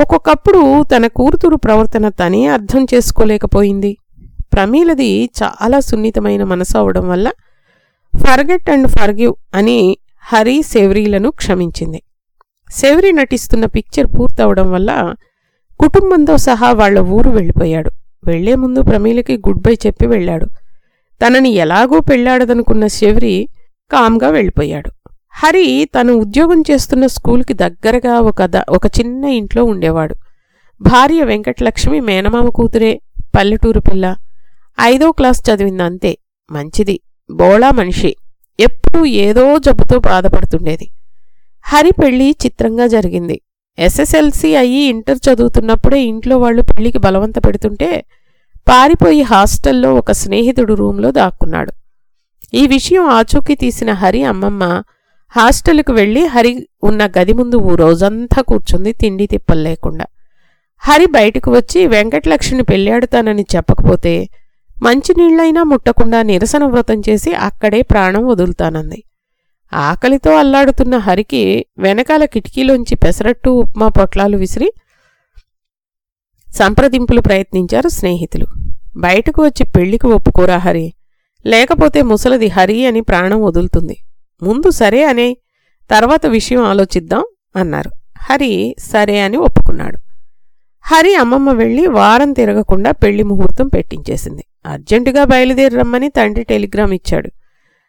ఒక్కొక్కప్పుడు తన కూతురు ప్రవర్తన తనే అర్థం చేసుకోలేకపోయింది. ప్రమీలది చాలా సున్నితమైన మనసు అవడం వల్ల ఫర్గెట్ అండ్ ఫర్గివ్ అని హరి శౌరీలను క్షమించింది. శౌరి నటిస్తున్న పిక్చర్ పూర్తవడం వల్ల కుటుంబంతో సహా వాళ్ళ ఊరు వెళ్ళిపోయాడు. వెళ్ళే ముందు ప్రమీలకి గుడ్ బై చెప్పి వెళ్ళాడు. తనని ఎలాగూ పెళ్ళాడదనుకున్న శౌరి కామ్గా వెళ్ళిపోయాడు. హరి తను ఉద్యోగం చేస్తున్న స్కూల్కి దగ్గరగా ఒక ద ఒక చిన్న ఇంట్లో ఉండేవాడు. భార్య వెంకటలక్ష్మి మేనమామ కూతురే పల్లెటూరు పిల్ల. ఐదో క్లాస్ చదివిందంతే. మంచిది. బోళా మనిషి ఎప్పుడూ ఏదో జబ్బుతో బాధపడుతుండేది. హరి పెళ్ళి చిత్రంగా జరిగింది. ఎస్ఎస్ఎల్సి అయ్యి ఇంటర్ చదువుతున్నప్పుడే ఇంట్లో వాళ్ళు పెళ్ళికి బలవంత పెడుతుంటే పారిపోయి హాస్టల్లో ఒక స్నేహితుడు రూంలో దాక్కున్నాడు. ఈ విషయం ఆచూకీ తీసిన హరి అమ్మమ్మ హాస్టల్కు వెళ్ళి హరి ఉన్న గది ముందు రోజంతా కూర్చుంది తిండి తిప్పలు లేకుండా. హరి బయటకు వచ్చి వెంకటలక్ష్మిని పెళ్ళాడుతానని చెప్పకపోతే మంచినీళ్ళైనా ముట్టకుండా నిరసన వ్రతం చేసి అక్కడే ప్రాణం వదులుతానంది. ఆకలితో అల్లాడుతున్న హరికి వెనకాల కిటికీలోంచి పెసరట్టు ఉప్మా పొట్లాలు విసిరి సంప్రదింపులు ప్రయత్నించారు స్నేహితులు. బయటకు వచ్చి పెళ్ళికి ఒప్పుకోరా హరి. లేకపోతే ముసలది హరి అని ప్రాణం వదులుతుంది. ముందు సరే అనే తర్వాత విషయం ఆలోచిద్దాం అన్నారు. హరి సరే అని ఒప్పుకున్నాడు. హరి అమ్మమ్మ వెళ్ళి వారం తిరగకుండా పెళ్ళి ముహూర్తం పెట్టించేసింది. అర్జెంటుగా బయలుదేరి రమ్మని తండ్రి టెలిగ్రామ్ ఇచ్చాడు.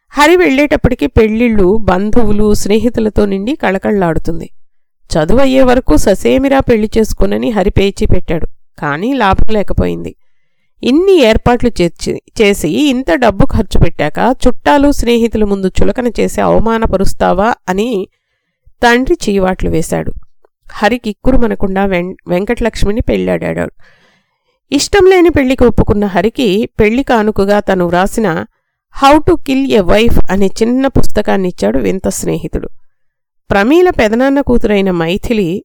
హరి వెళ్ళేటప్పటికి పెళ్ళిళ్ళు బంధువులు స్నేహితులతో నిండి కళకళ్ళాడుతుంది. చదువు అయ్యే వరకు ససేమిరా పెళ్ళి చేసుకునని హరి పేచి పెట్టాడు కానీ లాభం లేకపోయింది. ఇన్ని ఏర్పాట్లు చేసి ఇంత డబ్బు ఖర్చు పెట్టాక చుట్టాలు స్నేహితుల ముందు చులకన చేసి అవమానపరుస్తావా అని తండ్రి చీవాట్లు వేశాడు. హరి కిక్కురుమనకుండా వెం వెంకటలక్ష్మిని పెళ్ళాడాడు ఇష్టం లేని పెళ్ళికి ఒప్పుకున్న హరికి పెళ్ళి కానుకగా తను వ్రాసిన how to kill a wife అనే చిన్న పుస్తకాన్నిచ్చాడు వింత స్నేహితుడు. ప్రమీల పెదనాన్న కూతురైన మైథిలి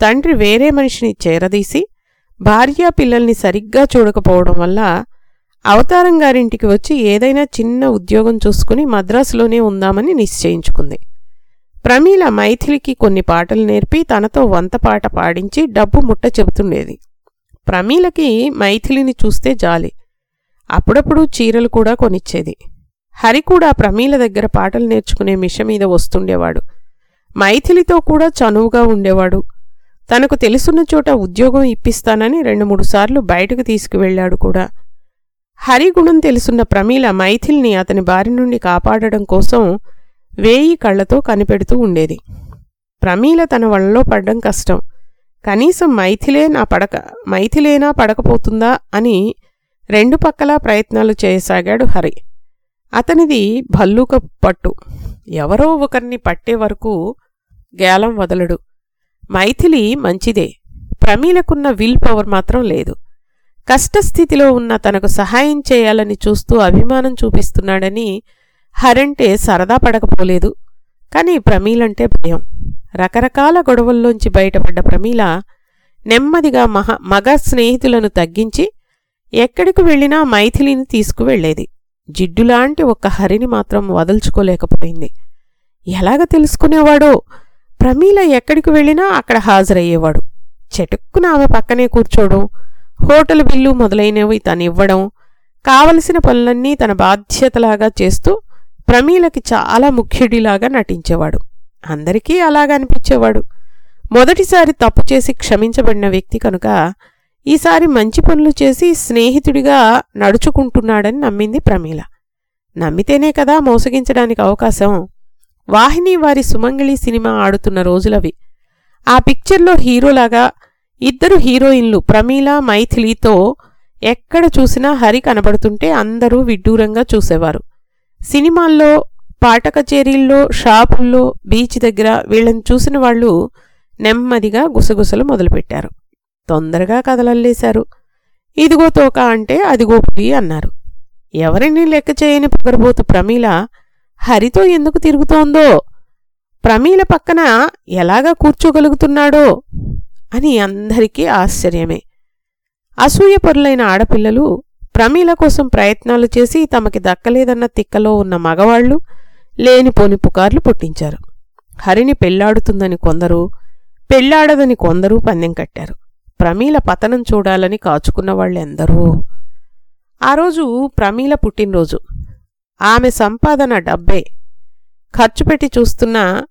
తండ్రి వేరే మనిషిని చేరదీసి భార్యా పిల్లల్ని సరిగ్గా చూడకపోవడం వల్ల అవతారం గారింటికి వచ్చి ఏదైనా చిన్న ఉద్యోగం చూసుకుని మద్రాసులోనే ఉందామని నిశ్చయించుకుంది. ప్రమీల మైథిలికి కొన్ని పాటలు నేర్పి తనతో వంత పాట పాడించి డబ్బు ముట్ట చెబుతుండేది. ప్రమీలకి మైథిలిని చూస్తే జాలి. అప్పుడప్పుడు చీరలు కూడా కొనిచ్చేది. హరి కూడా ప్రమీల దగ్గర పాటలు నేర్చుకునే మిష మీద వస్తుండేవాడు. మైథిలితో కూడా చనువుగా ఉండేవాడు. తనకు తెలుసున్న చోట ఉద్యోగం ఇప్పిస్తానని రెండు మూడు సార్లు బయటకు తీసుకువెళ్ళాడు కూడా. హరి గుణం తెలుసున్న ప్రమీల మైథిల్ని అతని బారి నుండి కాపాడడం కోసం వేయి కళ్ళతో కనిపెడుతూ ఉండేది. ప్రమీల తన వళ్ళలో పడ్డం కష్టం. కనీసం మైథిలే నా పడక మైథిలేనా పడకపోతుందా అని రెండు పక్కలా ప్రయత్నాలు చేయసాగాడు హరి. అతనిది భల్లూక పట్టు. ఎవరో ఒకరిని పట్టే వరకు గేలం వదలడు. మైథిలి మంచిదే. ప్రమీలకున్న విల్ పవర్ మాత్రం లేదు. కష్టస్థితిలో ఉన్న తనకు సహాయం చేయాలని చూస్తూ అభిమానం చూపిస్తున్నాడని హరంటే సరదా పడకపోలేదు. కానీ ప్రమీలంటే భయం. రకరకాల గొడవల్లోంచి బయటపడ్డ ప్రమీల నెమ్మదిగా మహ మగ స్నేహితులను తగ్గించి ఎక్కడికి వెళ్ళినా మైథిలిని తీసుకువెళ్ళేది జిడ్డులాంటి ఒక్క హరిని మాత్రం వదల్చుకోలేకపోయింది. ఎలాగ తెలుసుకునేవాడో? ప్రమీల ఎక్కడికి వెళ్ళినా అక్కడ హాజరయ్యేవాడు. చెటుక్కున ఆమె పక్కనే కూర్చోవడం హోటల్ బిల్లు మొదలైనవి తనివ్వడం కావలసిన పనులన్నీ తన బాధ్యతలాగా చేస్తూ ప్రమీలకి చాలా ముఖ్యుడిలాగా నటించేవాడు. అందరికీ అలాగా అనిపించేవాడు. మొదటిసారి తప్పు చేసి క్షమించబడిన వ్యక్తి కనుక ఈసారి మంచి పనులు చేసి స్నేహితుడిగా నడుచుకుంటున్నాడని నమ్మింది ప్రమీల. నమ్మితేనే కదా మోసగించడానికి అవకాశం. వాహిని వారి సుమంగళి సినిమా ఆడుతున్న రోజులవి. ఆ పిక్చర్లో హీరోలాగా ఇద్దరు హీరోయిన్లు ప్రమీల మైథిలితో ఎక్కడ చూసినా హరి కనబడుతుంటే అందరూ విడ్డూరంగా చూసేవారు. సినిమాల్లో పాట కచేరీల్లో షాపుల్లో బీచ్ దగ్గర వీళ్ళని చూసిన వాళ్ళు నెమ్మదిగా గుసగుసలు మొదలుపెట్టారు. తొందరగా కదలల్లేశారు. ఇదిగో తోక అంటే అదిగో పులి అన్నారు. ఎవరిని లెక్క చేయని పొగరబోతు ప్రమీల? హరితో ఎందుకు తిరుగుతోందో? ప్రమీల పక్కన ఎలాగా కూర్చోగలుగుతున్నాడో? అని అందరికీ ఆశ్చర్యమే. అసూయపరులైన ఆడపిల్లలు ప్రమీల కోసం ప్రయత్నాలు చేసి తమకి దక్కలేదన్న తిక్కలో ఉన్న మగవాళ్ళు లేనిపోని పుకార్లు పుట్టించారు. హరిని పెళ్ళాడుతుందని కొందరు పెళ్ళాడదని కొందరు పందెం కట్టారు. ప్రమీల పతనం చూడాలని కాచుకున్న వాళ్ళెందరూ. ఆ రోజు ప్రమీల పుట్టినరోజు. ఆమె సంపాదన డబ్బే. ఖర్చు పెట్టి చూస్తున్న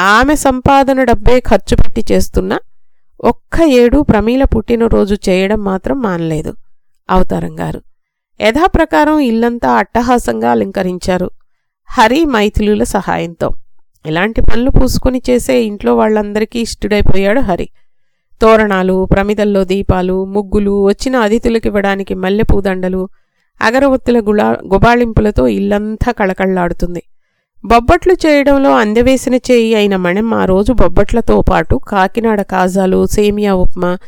ఆమె సంపాదన డబ్బే ఖర్చు పెట్టి చేస్తున్న ఒక్క ఏడు ప్రమీల పుట్టినరోజు చేయడం మాత్రం మానలేదు. అవతారం గారు. యథాప్రకారం ఇల్లంతా అట్టహాసంగా అలంకరించారు. హరి మైథిలుల సహాయంతో. ఇలాంటి పనులు పూసుకుని చేసే ఇంట్లో వాళ్ళందరికీ ఇష్టుడైపోయాడు హరి. తోరణాలు ప్రమిదల్లో దీపాలు ముగ్గులు వచ్చిన అతిథులకివ్వడానికి మల్లెపూదండలు అగరవత్తుల గుళా గుబాళింపులతో ఇల్లంతా కళకళ్ళాడుతుంది. బొబ్బట్లు చేయడంలో అందవేసిన చేయి అయిన మణం ఆ రోజు బొబ్బట్లతో పాటు కాకినాడ కాజాలు సేమియా ఉప్మా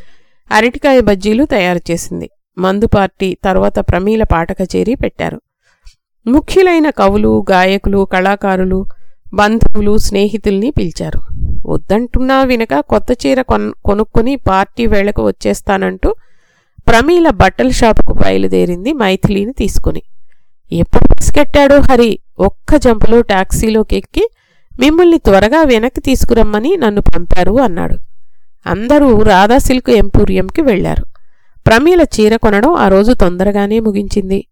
అరటికాయ బజ్జీలు తయారు చేసింది. మందు పార్టీ తర్వాత ప్రమీల పాట కచేరీ పెట్టారు. ముఖ్యులైన కవులు గాయకులు కళాకారులు బంధువులు స్నేహితుల్ని పిలిచారు. వద్దంటున్నా వినక కొత్త చీర కొన్ కొనుక్కొని పార్టీ వేళకు వచ్చేస్తానంటూ ప్రమీల బట్టల షాపుకు బయలుదేరింది మైథిలిని తీసుకుని. ఎప్పుడు పిసికెట్టాడో హరి ఒక్క జంపులో టాక్సీలోకి ఎక్కి మిమ్మల్ని త్వరగా వెనక్కి తీసుకురమ్మని నన్ను పంపారు అన్నాడు. అందరూ రాధా సిల్క్ ఎంపూరియంకి వెళ్ళారు ప్రమీల చీర కొనడం ఆ రోజు తొందరగానే ముగించింది.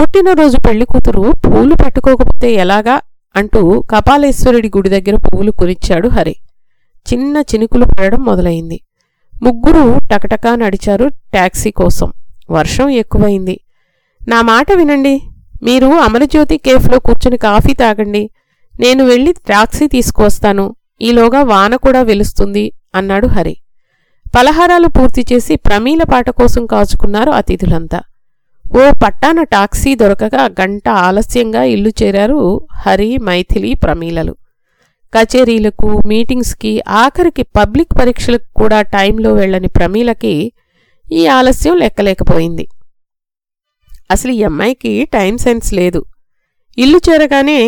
పుట్టినరోజు పెళ్ళి కూతురు పూలు పెట్టుకోకపోతే ఎలాగా అంటూ కపాలేశ్వరుడి గుడి దగ్గర పువ్వులు కొనిచ్చాడు హరి. చిన్న చినుకులు పడడం మొదలైంది. ముగ్గురు టకటకా నడిచారు ట్యాక్సీ కోసం. వర్షం ఎక్కువైంది. నా మాట వినండి. మీరు అమరజ్యోతి కేఫ్లో కూర్చుని కాఫీ తాగండి. నేను వెళ్ళి టాక్సీ తీసుకువస్తాను. ఈలోగా వాన కూడా వెలుస్తుంది అన్నాడు హరి. పలహారాలు పూర్తి చేసి ప్రమీల పాట కోసం కాచుకున్నారు అతిథులంతా. ఓ పట్టాన టాక్సీ దొరకగా గంట ఆలస్యంగా ఇల్లు చేరారు హరి మైథిలి ప్రమీలలు. కచేరీలకు మీటింగ్స్కి ఆఖరికి పబ్లిక్ పరీక్షలకు కూడా టైంలో వెళ్ళని ప్రమీలకి ఈ ఆలస్యం లెక్కలేకపోయింది. అసలు ఈ అమ్మాయికి టైం సెన్స్ లేదు. ఇల్లు చేరగానే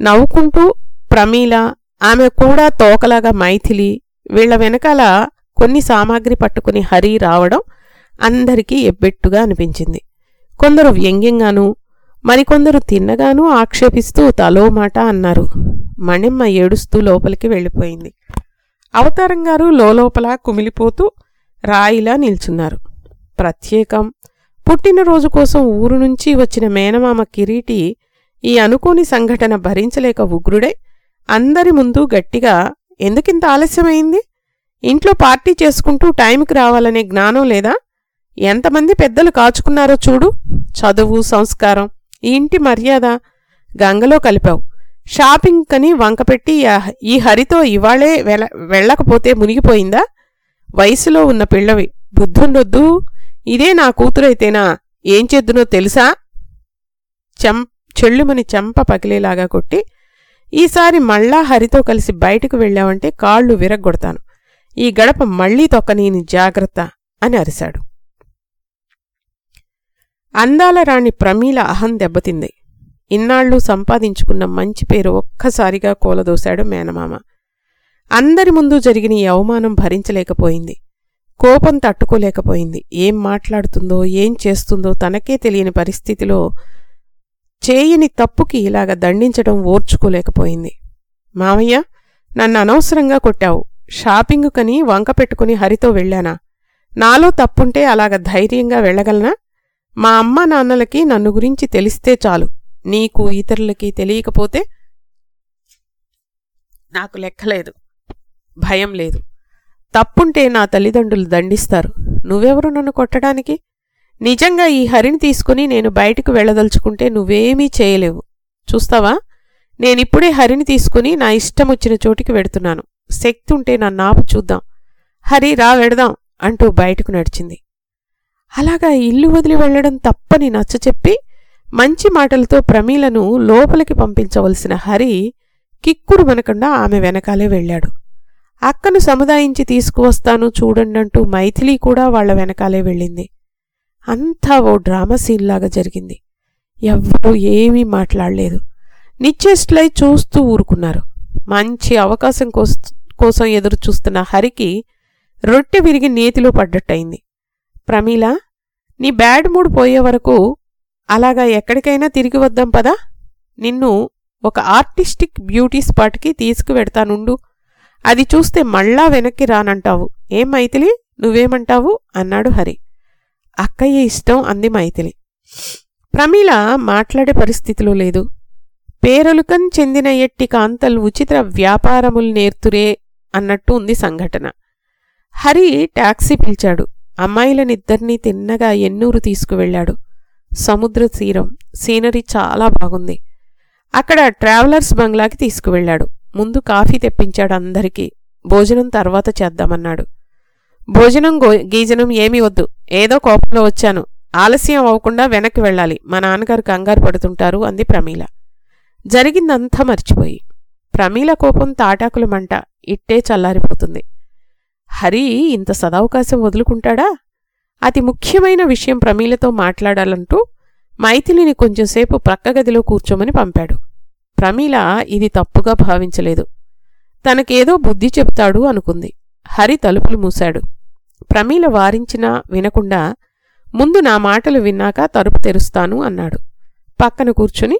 నవ్వుకుంటూ ప్రమీల ఆమె కూడా తోకలాగా మైథిలి వీళ్ళ వెనకాల కొన్ని సామాగ్రి పట్టుకుని హరి రావడం అందరికీ ఎబ్బెట్టుగా అనిపించింది. కొందరు వ్యంగ్యంగానూ మరికొందరు తిన్నగానూ ఆక్షేపిస్తూ తలో మాట అన్నారు. మణిమ్మ ఏడుస్తూ లోపలికి వెళ్ళిపోయింది. అవతారం గారు లోపల కుమిలిపోతూ రాయిలా నిల్చున్నారు. ప్రత్యేకం పుట్టినరోజు కోసం ఊరు నుంచి వచ్చిన మేనమామ కిరీటి ఈ అనుకోని సంఘటన భరించలేక ఉగ్రుడే అందరి ముందు గట్టిగా ఎందుకింత ఆలస్యమైంది? ఇంట్లో పార్టీ చేసుకుంటూ టైంకి రావాలనే జ్ఞానం లేదా? ఎంతమంది పెద్దలు కాచుకున్నారో చూడు. చదువు సంస్కారం ఈ ఇంటి మర్యాద గంగలో కలిపావు. షాపింగ్ కని వంకపెట్టి ఈ హరితో ఇవాళే వెళ్ళకపోతే మునిగిపోయిందా? వయసులో ఉన్న పిల్లవి. బుద్ధుండొద్దు. ఇదే నా కూతురైతేనా? ఏం చేద్దునో తెలుసా? చెం చెళ్ళుమని చెంప పగిలేలాగా కొట్టి ఈసారి మళ్ళా హరితో కలిసి బయటకు వెళ్ళావంటే కాళ్ళు విరగ్గొడతాను. ఈ గడప మళ్ళీ తొక్కనీని జాగ్రత్త అని అరిశాడు. అందాల రాణి ప్రమీల అహం దెబ్బతింది. ఇన్నాళ్ళు సంపాదించుకున్న మంచి పేరు ఒక్కసారిగా కూలదోశాడు మేనమామ. అందరి ముందు జరిగిన ఈ అవమానం భరించలేకపోయింది. కోపం తట్టుకోలేకపోయింది. ఏం మాట్లాడుతుందో ఏం చేస్తుందో తనకే తెలియని పరిస్థితిలో చేయని తప్పుకి ఇలాగ దండించడం ఓర్చుకోలేకపోయింది. మామయ్య నన్ను అనవసరంగా కొట్టావు. షాపింగ్ కని వంక పెట్టుకుని హరితో వెళ్ళానా? నాలో తప్పుంటే అలాగ ధైర్యంగా వెళ్ళగలనా? మా అమ్మ నాన్నలకి నన్ను గురించి తెలిస్తే చాలు. నీకు ఇతరులకి తెలియకపోతే నాకు లెక్కలేదు భయం లేదు. తప్పుంటే నా తల్లిదండ్రులు దండిస్తారు. నువ్వెవరు నన్ను కొట్టడానికి? నిజంగా ఈ హరిని తీసుకుని నేను బయటకు వెళ్ళదలుచుకుంటే నువ్వేమీ చేయలేవు. చూస్తావా? నేనిప్పుడే హరిని తీసుకుని నా ఇష్టం వచ్చిన చోటికి వెడుతున్నాను. శక్తి ఉంటే నన్ను ఆపు చూద్దాం. హరి రా వెడదాం అంటూ బయటకు నడిచింది. అలాగా ఇల్లు వదిలి వెళ్ళడం తప్పని నచ్చచెప్పి మంచి మాటలతో ప్రమీలను లోపలికి పంపించవలసిన హరి కిక్కురు మనకుండా ఆమె వెనకాలే వెళ్ళాడు. అక్కను సముదాయించి తీసుకువస్తాను చూడండంటూ మైథిలి కూడా వాళ్ళ వెనకాలే వెళ్ళింది. అంతా ఓ డ్రామా సీన్లాగా జరిగింది. ఎవ్వరూ ఏమీ మాట్లాడలేదు. నిశ్చేష్లై చూస్తూ ఊరుకున్నారు. మంచి అవకాశం కోస్- కోసం ఎదురు చూస్తున్న హరికి రొట్టె విరిగి నేతిలో పడ్డట్టయింది. ప్రమీల నీ బ్యాడ్ మూడ్ పోయే వరకు అలాగా ఎక్కడికైనా తిరిగి వద్దాం పదా? నిన్ను ఒక ఆర్టిస్టిక్ బ్యూటీ స్పాట్కి తీసుకువెడతానుండు. అది చూస్తే మళ్ళా వెనక్కి రానంటావు. ఏం మైథిలి? నువ్వేమంటావు? అన్నాడు హరి. అక్కయ్య ఇష్టం అంది మైథిలి. ప్రమీల మాట్లాడే పరిస్థితిలో లేదు. పేరొలుకన్ చెందిన ఎట్టి కాంతలు ఉచిత వ్యాపారములు నేర్తురే అన్నట్టు ఉంది సంఘటన. హరి ట్యాక్సీ పిలిచాడు. అమ్మాయిలనిద్దరినీ తిన్నగా ఎన్నూరు తీసుకువెళ్ళాడు. సముద్ర తీరం సీనరీ చాలా బాగుంది. అక్కడ ట్రావెలర్స్ బంగ్లాకి తీసుకువెళ్ళాడు. ముందు కాఫీ తెప్పించాడు అందరికీ. భోజనం తర్వాత చేద్దామన్నాడు. భోజనం గో- గీజనం ఏమీ వద్దు. ఏదో కోపంలో వచ్చాను. ఆలస్యం అవ్వకుండా వెనక్కి వెళ్ళాలి. మా నాన్నగారు కంగారు పడుతుంటారు అంది ప్రమీల. జరిగిందంతా మర్చిపోయి. ప్రమీల కోపం తాటాకుల మంట ఇట్టే చల్లారిపోతుంది. హరి ఇంత సదవకాశం వదులుకుంటాడా? అతి ముఖ్యమైన విషయం ప్రమీలతో మాట్లాడాలంటూ మైథిలిని కొంచెంసేపు ప్రక్క గదిలో కూర్చోమని పంపాడు. ప్రమీల ఇది తప్పుగా భావించలేదు. తనకేదో బుద్ధి చెబుతాడు అనుకుంది. హరి తలుపులు మూశాడు. ప్రమీల వారించినా వినకుండా ముందు నా మాటలు విన్నాక తలుపు తెరుస్తాను అన్నాడు. పక్కన కూర్చుని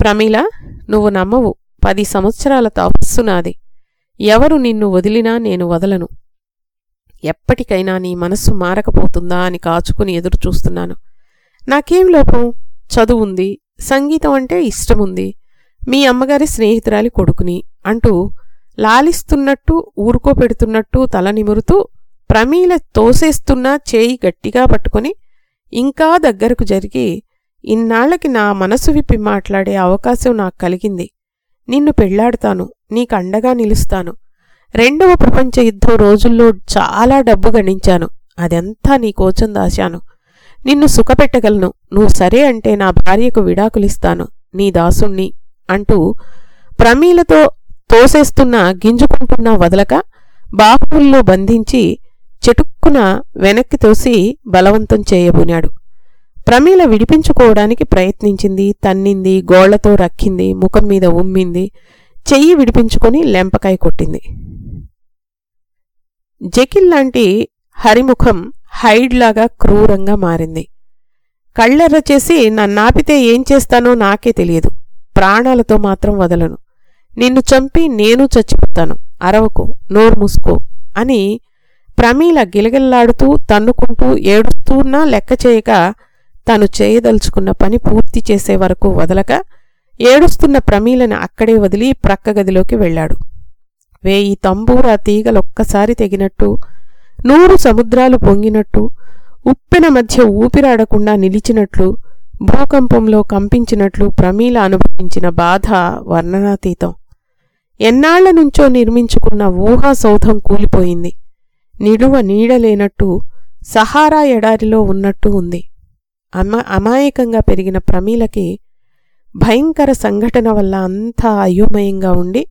ప్రమీల నువ్వు నమ్మవు. పది సంవత్సరాల తపస్సు నాది ఎవరు నిన్ను వదిలినా నేను వదలను. ఎప్పటికైనా నీ మనస్సు మారకపోతుందా అని కాచుకుని ఎదురు చూస్తున్నాను. నాకేం లోపం? చదువుంది సంగీతం అంటే ఇష్టముంది. మీ అమ్మగారి స్నేహితురాలి కొడుకుని అంటూ లాలిస్తున్నట్టు ఊరుకోపెడుతున్నట్టు తల నిమురుతూ ప్రమీల తోసేస్తున్న చేయి గట్టిగా పట్టుకొని ఇంకా దగ్గరకు జరిగి ఇన్నాళ్ళకి నా మనసు విప్పి మాట్లాడే అవకాశం నాకు కలిగింది. నిన్ను పెళ్ళాడుతాను నీకండగా నిలుస్తాను. రెండవ ప్రపంచ యుద్ధం రోజుల్లో చాలా డబ్బు గణించాను. అదంతా నీ కోచం దాశాను. నిన్ను సుఖపెట్టగలను. నువ్వు సరే అంటే నా భార్యకు విడాకులిస్తాను. నీ దాసుణ్ణి అంటూ ప్రమీలతో తోసేస్తున్నా గింజుకుంటున్నా వదలక బాహువుల్లో బంధించి చెటుక్కున వెనక్కి తోసి బలవంతం చేయబూనాడు. ప్రమీల విడిపించుకోవడానికి ప్రయత్నించింది తన్నింది గోళ్ళతో రక్కింది ముఖం మీద ఉమ్మింది చెయ్యి విడిపించుకొని లెంపకాయ కొట్టింది. జకిల్ లాంటి హరిముఖం హైడ్లాగా క్రూరంగా మారింది. కళ్ళెర్ర చేసి నన్నాపితే ఏం చేస్తానో నాకే తెలియదు. ప్రాణాలతో మాత్రం వదలను. నిన్ను చంపి నేను చచ్చిపోతాను. అరవకు నోరు మూసుకో అని ప్రమీల గిలగిల్లాడుతూ తన్నుకుంటూ ఏడుస్తూన్నా లెక్క చేయక తాను చేయదలుచుకున్న పని పూర్తి చేసే వరకు వదలక ఏడుస్తున్న ప్రమీలను అక్కడే వదిలి ప్రక్క గదిలోకి వెళ్ళాడు. వేయి తంబూరా తీగలొక్కసారి తెగినట్టు నూరు సముద్రాలు పొంగినట్టు ఉప్పెన మధ్య ఊపిరాడకుండా నిలిచినట్లు భూకంపంలో కంపించినట్లు ప్రమీల అనుభవించిన బాధ వర్ణనాతీతం. ఎన్నాళ్ళ నుంచో నిర్మించుకున్న ఊహా సౌధం కూలిపోయింది. నిడువ నీడలేనట్టు సహారా ఎడారిలో ఉన్నట్టు ఉంది. అమ అమాయకంగా పెరిగిన ప్రమీలకి భయంకర సంఘటన వల్ల అంతా అయోమయంగా ఉండి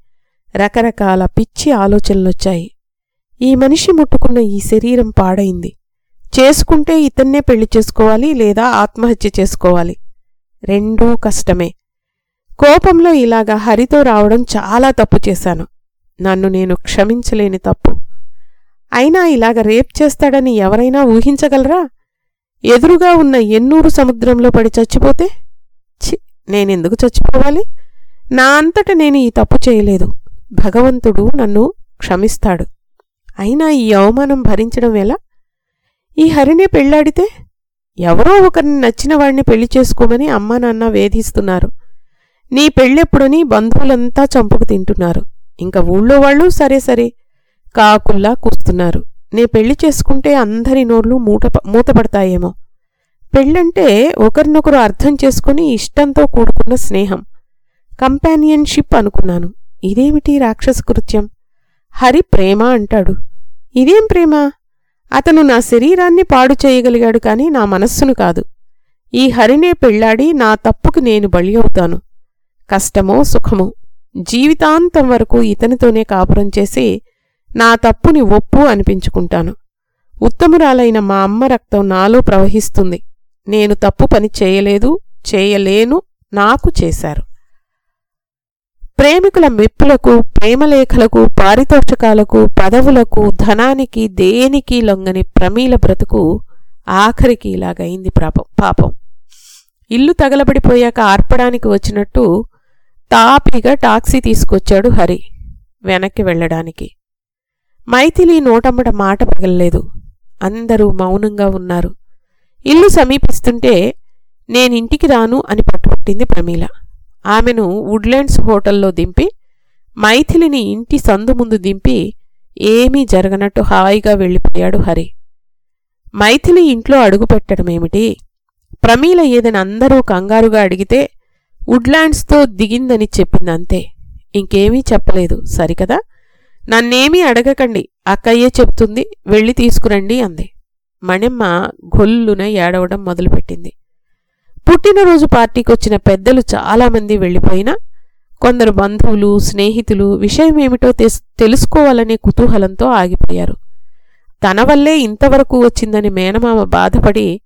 రకరకాల పిచ్చి ఆలోచనలొచ్చాయి. ఈ మనిషి ముట్టుకున్న ఈ శరీరం పాడైంది. చేసుకుంటే ఇతన్నే పెళ్ళి చేసుకోవాలి లేదా ఆత్మహత్య చేసుకోవాలి. రెండూ కష్టమే. కోపంలో ఇలాగా హరితో రావడం చాలా తప్పు చేశాను. నన్ను నేను క్షమించలేని తప్పు. అయినా ఇలాగ రేప్ చేస్తాడని ఎవరైనా ఊహించగలరా? ఎదురుగా ఉన్న ఎన్నూరు సముద్రంలో పడి చచ్చిపోతే? చి నేనెందుకు చచ్చిపోవాలి? నా అంతట నేను ఈ తప్పు చేయలేదు. భగవంతుడు నన్ను క్షమిస్తాడు. అయినా ఈ అవమానం భరించడం ఎలా? ఈ హరినే పెళ్ళాడితే ఎవరో ఒకరిని నచ్చిన వాడిని పెళ్ళి చేసుకోమని అమ్మా నాన్న వేధిస్తున్నారు. నీ పెళ్ళెప్పుడని బంధువులంతా చంపుకు తింటున్నారు. ఇంకా ఊళ్ళో వాళ్ళు సరే సరే కాకుల్లా కూస్తున్నారు. నే పెళ్ళి చేసుకుంటే అందరి నోర్లు మూట మూతపడతాయేమో పెళ్ళంటే ఒకరినొకరు అర్థం చేసుకుని ఇష్టంతో కూడుకున్న స్నేహం. కంపానియన్షిప్ అనుకున్నాను. ఇదేమిటి రాక్షస కృత్యం? హరి ప్రేమ అంటాడు. ఇదేం ప్రేమ? అతను నా శరీరాన్ని పాడు చేయగలిగాడు కాని నా మనస్సును కాదు. ఈ హరినే పెళ్ళాడి నా తప్పుకు నేను బలి అవుతాను. కష్టమో సుఖమో జీవితాంతం వరకు ఇతనితోనే కాపురం చేసి నా తప్పుని ఒప్పు అనిపించుకుంటాను. ఉత్తమురాలైన మా అమ్మ రక్తం నాలో ప్రవహిస్తుంది. నేను తప్పు పని చేయలేదు చేయలేను నాకు చేశారు. ప్రేమికుల మెప్పులకు ప్రేమలేఖలకు పారితోషకాలకు పదవులకు ధనానికి దేనికి లొంగని ప్రమీల బ్రతుకు ఆఖరికి ఇలాగైంది పాపం పాపం. ఇల్లు తగలబడిపోయాక ఆర్పడానికి వచ్చినట్టు తాపిగా టాక్సీ తీసుకొచ్చాడు హరి వెనక్కి వెళ్ళడానికి. మైథిలి నోటమ్మట మాట పగలలేదు. అందరూ మౌనంగా ఉన్నారు. ఇల్లు సమీపిస్తుంటే నేనింటికి రాను అని పట్టుపట్టింది ప్రమీల. ఆమెను వుడ్లాండ్స్ హోటల్లో దింపి మైథిలిని ఇంటి సందు ముందు దింపి ఏమీ జరగనట్టు హాయిగా వెళ్ళిపోయాడు హరి. మైథిలి ఇంట్లో అడుగుపెట్టడమేమిటి ప్రమీల ఏదని అందరూ కంగారుగా అడిగితే వుడ్లాండ్స్తో దిగిందని చెప్పిందంతే. ఇంకేమీ చెప్పలేదు. సరికదా? నన్నేమీ అడగకండి. అక్కయ్యే చెప్తుంది వెళ్ళి తీసుకురండి అంది. మణిమ్మ గొల్లున ఏడవడం మొదలుపెట్టింది. పుట్టినరోజు పార్టీకొచ్చిన పెద్దలు చాలామంది వెళ్ళిపోయినా కొందరు బంధువులు స్నేహితులు విషయమేమిటో తెలుసుకోవాలనే కుతూహలంతో ఆగిపోయారు. తన వల్లే ఇంతవరకు వచ్చిందని మేనమామ బాధపడి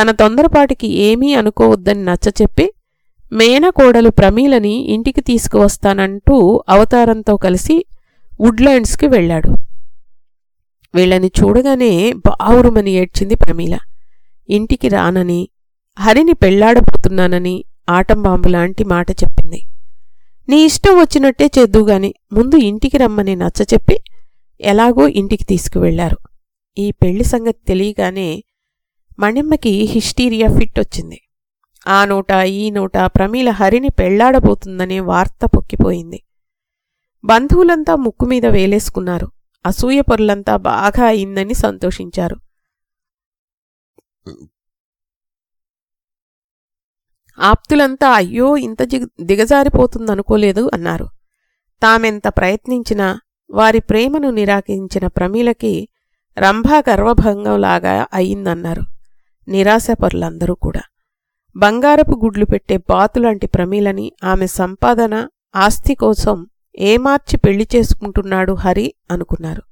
తన తొందరపాటికి ఏమీ అనుకోవద్దని నచ్చచెప్పి మేనకోడలు ప్రమీలని ఇంటికి తీసుకువస్తానంటూ అవతారంతో కలిసి వుడ్లాండ్స్కి వెళ్ళాడు. వీళ్ళని చూడగానే బావురుమని ఏడ్చింది ప్రమీల. ఇంటికి రానని హరిని పెళ్ళాడబోతున్నానని ఆటంబాంబులాంటి మాట చెప్పింది. నీ ఇష్టం వచ్చినట్టే చేద్దుగాని ముందు ఇంటికి రమ్మని నచ్చచెప్పి ఎలాగో ఇంటికి తీసుకువెళ్ళారు ఈ పెళ్ళి సంగతి తెలియగానే మణిమ్మకి హిస్టీరియా ఫిట్ వచ్చింది. ఆ నోట ఈ నోట ప్రమీల హరిని పెళ్ళాడబోతుందనే వార్త పొక్కిపోయింది. బంధువులంతా ముక్కు మీద వేలేసుకున్నారు. అసూయ పొరలంతా బాగా అయిందని సంతోషించారు. ఆప్తులంతా అయ్యో ఇంత దిగజారిపోతుందనుకోలేదు అన్నారు. తామెంత ప్రయత్నించినా వారి ప్రేమను నిరాకరించిన ప్రమీలకి రంభా గర్వభంగంలాగా అయిందన్నారు. నిరాశపరులందరూ కూడా. బంగారపు గుడ్లు పెట్టే బాతులాంటి ప్రమీలని ఆమె సంపాదన ఆస్తి కోసం ఏమార్చి పెళ్ళి చేసుకుంటున్నాడు హరి అనుకున్నారు.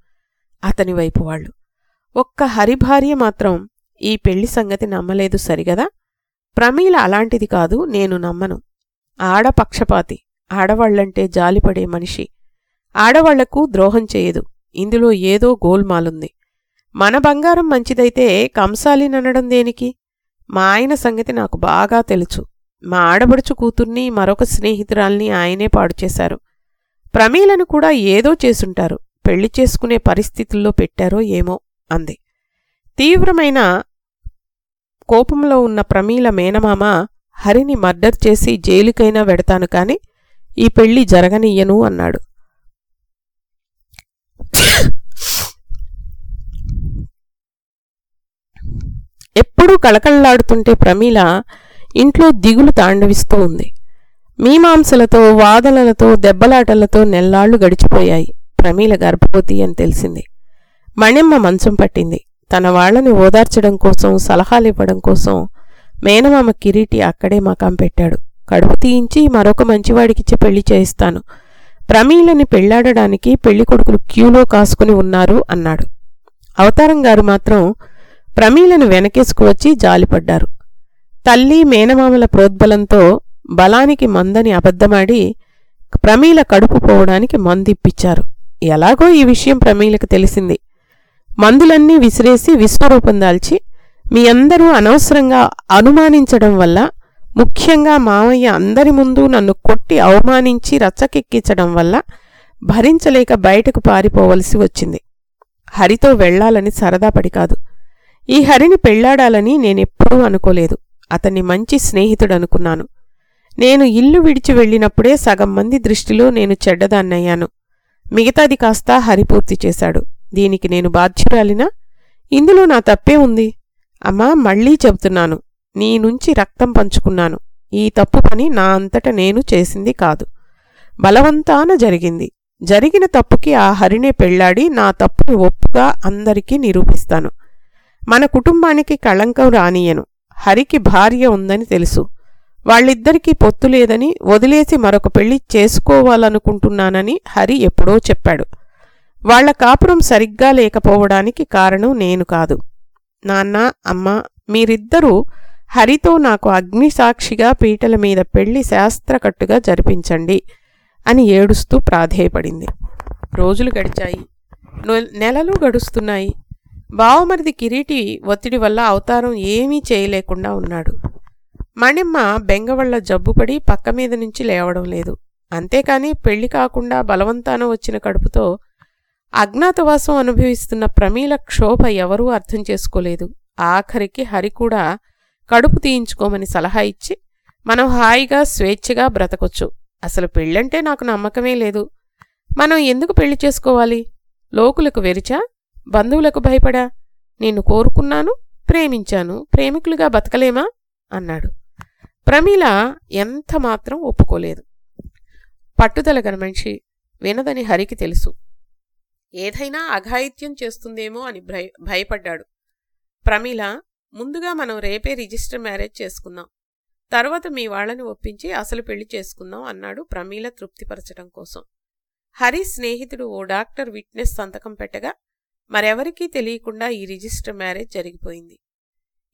అతని వైపు వాళ్ళు. ఒక్క హరి భార్య మాత్రం ఈ పెళ్ళి సంగతి నమ్మలేదు సరిగదా? ప్రమీల అలాంటిది కాదు నేను నమ్మను. ఆడపక్షపాతి ఆడవాళ్ళంటే జాలిపడే మనిషి. ఆడవాళ్ళకు ద్రోహం చేయదు. ఇందులో ఏదో గోల్మాలుంది. మన బంగారం మంచిదైతే కంసాలిననడం దేనికి? మా ఆయన సంగతి నాకు బాగా తెలుసు. మా ఆడబడుచు కూతుర్ని మరొక స్నేహితురాల్ని ఆయనే పాడు చేశారు. ప్రమీలను కూడా ఏదో చేసుంటారు. పెళ్ళి చేసుకునే పరిస్థితుల్లో పెట్టారో ఏమో అంది. తీవ్రమైన కోపంలో ఉన్న ప్రమీల మేనమామ హరిని మర్డర్ చేసి జైలుకైనా వెడతాను కాని ఈ పెళ్ళి జరగనియ్యను అన్నాడు. ఎప్పుడూ కళకళలాడుతుంటే ప్రమీల ఇంట్లో దిగులు తాండవిస్తూ ఉంది. మీమాంసలతో వాదనలతో దెబ్బలాటలతో నెల్లాళ్ళు గడిచిపోయాయి. ప్రమీల గర్భవతి అని తెలిసింది. మణిమ్మ మంచం పట్టింది. తన వాళ్ళని ఓదార్చడం కోసం సలహాలివ్వడం కోసం మేనమామ కిరీటి అక్కడే మకాం పెట్టాడు. కడుపు తీయించి మరొక మంచివాడికిచ్చి పెళ్ళి చేయిస్తాను. ప్రమీలని పెళ్ళాడడానికి పెళ్ళి కొడుకులు క్యూలో కాసుకుని ఉన్నారు అన్నాడు. అవతారం గారు మాత్రం ప్రమీలను వెనకేసుకువచ్చి జాలిపడ్డారు. తల్లి మేనమామల ప్రోద్బలంతో బలానికి మందని అబద్ధమాడి ప్రమీల కడుపు పోవడానికి మందిప్పించారు ఎలాగో ఈ విషయం ప్రమీలకు తెలిసింది. మందులన్నీ విసిరేసి విశ్వరూపం దాల్చి మీ అందరూ అనవసరంగా అనుమానించడం వల్ల ముఖ్యంగా మామయ్య అందరి ముందు నన్ను కొట్టి అవమానించి రచ్చకెక్కించడం వల్ల భరించలేక బయటకు పారిపోవలసి వచ్చింది. హరితో వెళ్ళాలని సరదాపడి కాదు ఈ హరిని పెళ్ళాడాలని నేనెప్పుడూ అనుకోలేదు. అతన్ని మంచి స్నేహితుడనుకున్నాను. నేను ఇల్లు విడిచి వెళ్ళినప్పుడే సగం మంది దృష్టిలో నేను చెడ్డదాన్నయ్యాను. మిగతాది కాస్త హరి పూర్తి చేశాడు. దీనికి నేను బాధ్యురాలినా? ఇందులో నా తప్పే ఉంది. అమ్మా మళ్ళీ చెబుతున్నాను. నీ నుంచి రక్తం పంచుకున్నాను. ఈ తప్పు పని నా అంతట నేను చేసింది కాదు. బలవంతాన జరిగింది. జరిగిన తప్పుకి ఆ హరినే పెళ్ళాడి నా తప్పుని ఒప్పుగా అందరికీ నిరూపిస్తాను. మన కుటుంబానికి కళంకం రానియను హరికి భార్య ఉందని తెలుసు. వాళ్ళిద్దరికీ పొత్తు లేదని వదిలేసి మరొక పెళ్ళి చేసుకోవాలనుకుంటున్నానని హరి ఎప్పుడో చెప్పాడు. వాళ్ళ కాపురం సరిగ్గా లేకపోవడానికి కారణం నేను కాదు. నాన్న అమ్మ మీరిద్దరూ హరితో నాకు అగ్నిసాక్షిగా పీటల మీద పెళ్ళి శాస్త్రకట్టుగా జరిపించండి అని ఏడుస్తూ ప్రాధేయపడింది. రోజులు గడిచాయి. నెలలు గడుస్తున్నాయి. బావమరిది కిరీటి ఒత్తిడి వల్ల అవతారం ఏమీ చేయలేకుండా ఉన్నాడు. మణిమ్మ బెంగవళ్ళ జబ్బుపడి పక్క మీద నుంచి లేవడం లేదు. అంతేకాని పెళ్ళి కాకుండా బలవంతాన వచ్చిన కడుపుతో అజ్ఞాతవాసం అనుభవిస్తున్న ప్రమీల క్షోభ ఎవరూ అర్థం చేసుకోలేదు. ఆఖరికి హరి కూడా కడుపు తీయించుకోమని సలహా ఇచ్చి మనం హాయిగా స్వేచ్ఛగా బ్రతకొచ్చు. అసలు పెళ్ళంటే నాకు నమ్మకమే లేదు. మనం ఎందుకు పెళ్ళి చేసుకోవాలి? లోకులకు వెరిచా? బంధువులకు భయపడా? నిన్ను కోరుకున్నాను ప్రేమించాను ప్రేమికులుగా బతకలేమా? అన్నాడు. ప్రమీల ఎంత మాత్రం ఒప్పుకోలేదు. పట్టుదల గల మనిషి వినదని హరికి తెలుసు. ఏదైనా అఘాయిత్యం చేస్తుందేమో అని భయ భయపడ్డాడు. ప్రమీల ముందుగా మనం రేపే రిజిస్టర్ మ్యారేజ్ చేసుకుందాం. తర్వాత మీ వాళ్ళని ఒప్పించి అసలు పెళ్ళి చేసుకుందాం అన్నాడు ప్రమీల తృప్తిపరచడం కోసం. హరి స్నేహితుడు ఓ డాక్టర్ విట్నెస్ సంతకం పెట్టగా మరెవరికీ తెలియకుండా ఈ రిజిస్టర్ మ్యారేజ్ జరిగిపోయింది.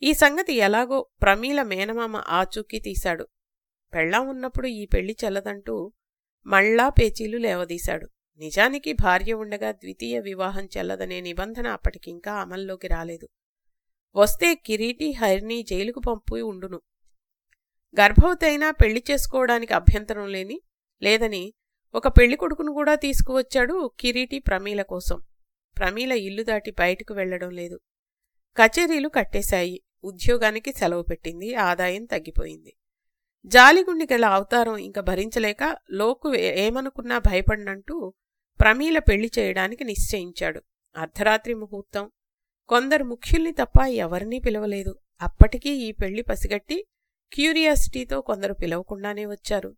ఈ సంగతి ఎలాగో ప్రమీల మేనమామ ఆచూకీ తీశాడు. పెళ్ళాం ఉన్నప్పుడు ఈ పెళ్ళి చెల్లదంటూ మళ్ళా పేచీలు లేవదీశాడు. నిజానికి భార్య ఉండగా ద్వితీయ వివాహం చెల్లదనే నిబంధన అప్పటికింకా అమల్లోకి రాలేదు. వస్తే కిరీటి హైర్ని జైలుకు పంపి ఉండును. గర్భవతైనా పెళ్ళి చేసుకోవడానికి అభ్యంతరం లేని లేదని ఒక పెళ్ళి కొడుకును కూడా తీసుకువచ్చాడు కిరీటి ప్రమీల కోసం. ప్రమీల ఇల్లు దాటి బయటకు వెళ్ళడం లేదు. కచేరీలు కట్టేశాయి. ఉద్యోగానికి సెలవు పెట్టింది ఆదాయం తగ్గిపోయింది. జాలిగుండి గల అవతారం ఇంక భరించలేక లోకు ఏమనుకున్నా భయపడినంటూ ప్రమీల పెళ్ళి చేయడానికి నిశ్చయించాడు. అర్ధరాత్రి ముహూర్తం. కొందరు ముఖ్యుల్ని తప్ప ఎవరినీ పిలవలేదు. అప్పటికీ ఈ పెళ్ళి పసిగట్టి క్యూరియాసిటీతో కొందరు పిలవకుండానే వచ్చారు.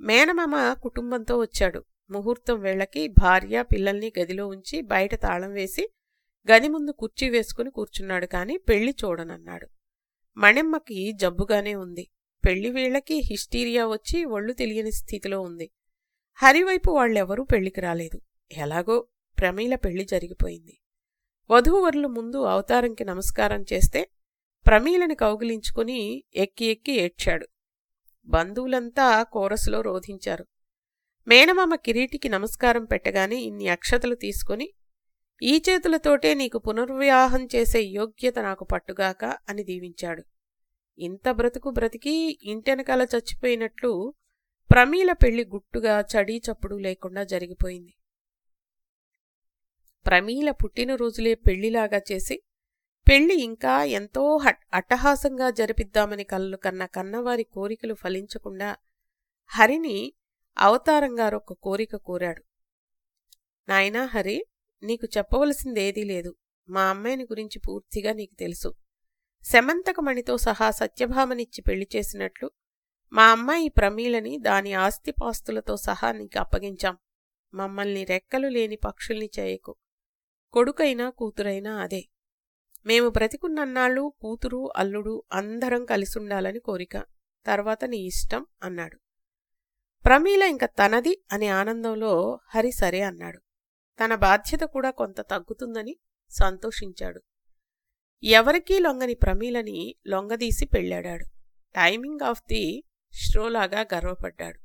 మేనమామ కుటుంబంతో వచ్చాడు. ముహూర్తం వేళకి భార్య పిల్లల్ని గదిలో ఉంచి బయట తాళం వేసి గది ముందు కుర్చీ వేసుకుని కూర్చున్నాడు కాని పెళ్ళి చూడనన్నాడు. మణెమ్మకి జబ్బుగానే ఉంది. పెళ్ళి వేళకి హిస్టీరియా వచ్చి ఒళ్ళు తెలియని స్థితిలో ఉంది. హరివైపు వాళ్ళెవరూ పెళ్ళికి రాలేదు. ఎలాగో ప్రమీల పెళ్ళి జరిగిపోయింది. వధూవరులు ముందు అవతారంకి నమస్కారం చేస్తే ప్రమీలని కౌగిలించుకుని ఎక్కి ఎక్కి ఏడ్చాడు. బంధువులంతా కోరసులో రోధించారు. మేనమామ కిరీటికి నమస్కారం పెట్టగానే ఇన్ని అక్షతలు తీసుకొని ఈ చేతులతోటే నీకు పునర్వివాహం చేసే యోగ్యత నాకు పట్టుగాక అని దీవించాడు. ఇంత బ్రతుకు బ్రతికి ఇంటెనకాల చచ్చిపోయినట్లు ప్రమీల పెళ్ళి గుట్టుగా చడీ చప్పుడు లేకుండా జరిగిపోయింది. ప్రమీల పుట్టినరోజులే పెళ్ళిలాగా చేసి పెళ్ళి ఇంకా ఎంతో అట్టహాసంగా జరిపిద్దామని కలలు కన్న కన్నవారి కోరికలు ఫలించకుండా హరిని అవతారంగారొక్క కోరిక కోరాడు. నాయనా హరి నీకు చెప్పవలసిందేదీ లేదు. మా అమ్మాయిని గురించి పూర్తిగా నీకు తెలుసు. శమంతకమణితో సహా సత్యభామనిచ్చి పెళ్ళి చేసినట్లు మా అమ్మాయి ప్రమీలని దాని ఆస్తిపాస్తులతో సహా నీకు అప్పగించాం. మమ్మల్ని రెక్కలు లేని పక్షుల్ని చేయకు. కొడుకైనా కూతురైనా అదే. మేము బ్రతికున్నన్నాళ్ళు కూతురు అల్లుడు అందరం కలిసుండాలని కోరిక. తర్వాత నీ ఇష్టం అన్నాడు. ప్రమీల ఇంక తనది అనే ఆనందంలో హరి సరే అన్నాడు. తన బాధ్యత కూడా కొంత తగ్గుతుందని సంతోషించాడు. ఎవరికీ లొంగని ప్రమీలని లొంగదీసి పెళ్ళాడాడు. టైమింగ్ ఆఫ్ ది ష్రోలాగా గర్వపడ్డాడు.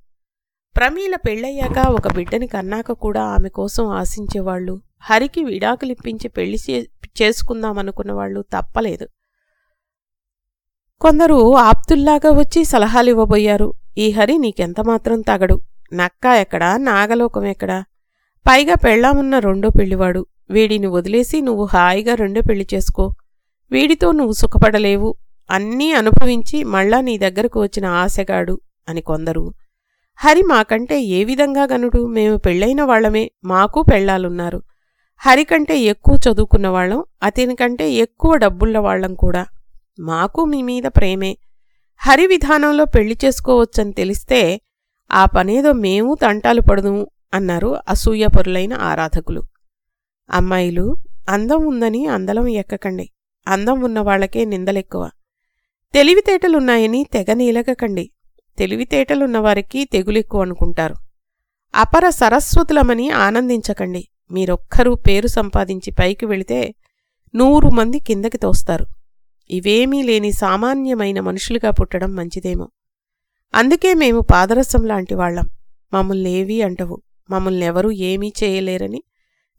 ప్రమీల పెళ్ళయ్యాక ఒక బిడ్డని కన్నాక కూడా ఆమె కోసం ఆశించేవాళ్ళు హరికి విడాకులిప్పించి పెళ్ళి చేసుకుందామనుకున్న వాళ్ళు తప్పలేదు. కొందరు ఆప్తుల్లాగా వచ్చి సలహాలు ఇవ్వబోయారు ఈ హరి నీకెంతమాత్రం తగడు. నక్క ఎక్కడా? నాగలోకం ఎక్కడా? పైగా పెళ్ళామున్న రెండో పెళ్ళివాడు వీడిని వదిలేసి నువ్వు హాయిగా రెండో పెళ్ళి చేసుకో. వీడితో నువ్వు సుఖపడలేవు. అన్నీ అనుభవించి మళ్ళా నీ దగ్గరకు వచ్చిన ఆశగాడు అని కొందరు. హరి మాకంటే ఏ విధంగా గనుడు? మేము పెళ్ళైన వాళ్ళమే మాకు పెళ్ళాలున్నారు హరి కంటే ఎక్కువ చదువుకున్న వాళ్ళం. అతని కంటే ఎక్కువ డబ్బున్న కూడా. మాకు మీ మీద ప్రేమే. హరి విధానంలో పెళ్ళి చేసుకోవచ్చని తెలిస్తే ఆ పనేదో మేము తంటాలు పడదుము. అన్నారు అసూయపరులైన ఆరాధకులు. అమ్మాయిలు అందం ఉందని అందలం ఎక్కకండి. అందం ఉన్నవాళ్ళకే నిందలెక్కువ. తెలివితేటలున్నాయని తెగ నీలగకండి. తెలివితేటలున్నవారికి తెగులెక్కువ అనుకుంటారు. అపర సరస్వతులమని ఆనందించకండి. మీరొక్కరూ పేరు సంపాదించి పైకి వెళితే నూరు మంది కిందకి తోస్తారు. ఇవేమీ లేని సామాన్యమైన మనుషులుగా పుట్టడం మంచిదేమో. అందుకే మేము పాదరసం లాంటి వాళ్ళం మమ్మల్నేవీ అంటవు. మమ్మల్ని ఎవరూ ఏమీ చేయలేరని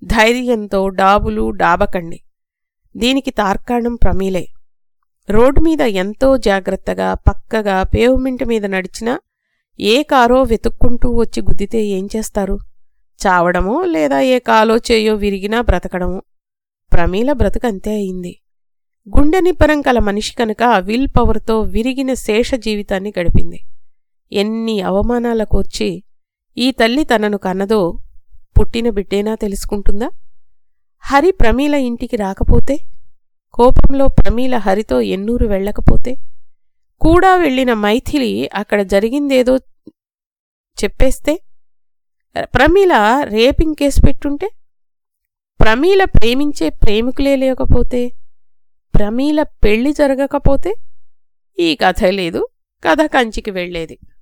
ధైర్యంతో డాబులు డాబకండి. దీనికి తార్కాణం ప్రమీలే. రోడ్డు మీద ఎంతో జాగ్రత్తగా పక్కగా పేవ్మెంట్ మీద నడిచినా ఏ కారో వెతుక్కుంటూ వచ్చి గుద్దితే ఏం చేస్తారు? చావడమో లేదా ఏ కాలో చేయో విరిగినా బ్రతకడమో? ప్రమీల బ్రతుకంతే అయింది. గుండె నిబ్బరం కల మనిషి కనుక విల్ పవర్తో విరిగిన శేష జీవితాన్ని గడిపింది. ఎన్ని అవమానాల కోర్చి ఈ తల్లి తనను కన్నదో పుట్టిన బిడ్డేనా తెలుసుకుంటుందా? హరి ప్రమీల ఇంటికి రాకపోతే కోపంలో ప్రమీల హరితో ఎన్నూరు వెళ్ళకపోతే కూడా వెళ్ళిన మైథిలి అక్కడ జరిగిందేదో చెప్పేస్తే ప్రమీల రేపింగ్ కేసు పెట్టుంటే ప్రమీల ప్రేమించే ప్రేమికులే లేకపోతే ప్రమీల పెళ్ళి జరగకపోతే ఈ కథ లేదు కథ కంచికి వెళ్ళేది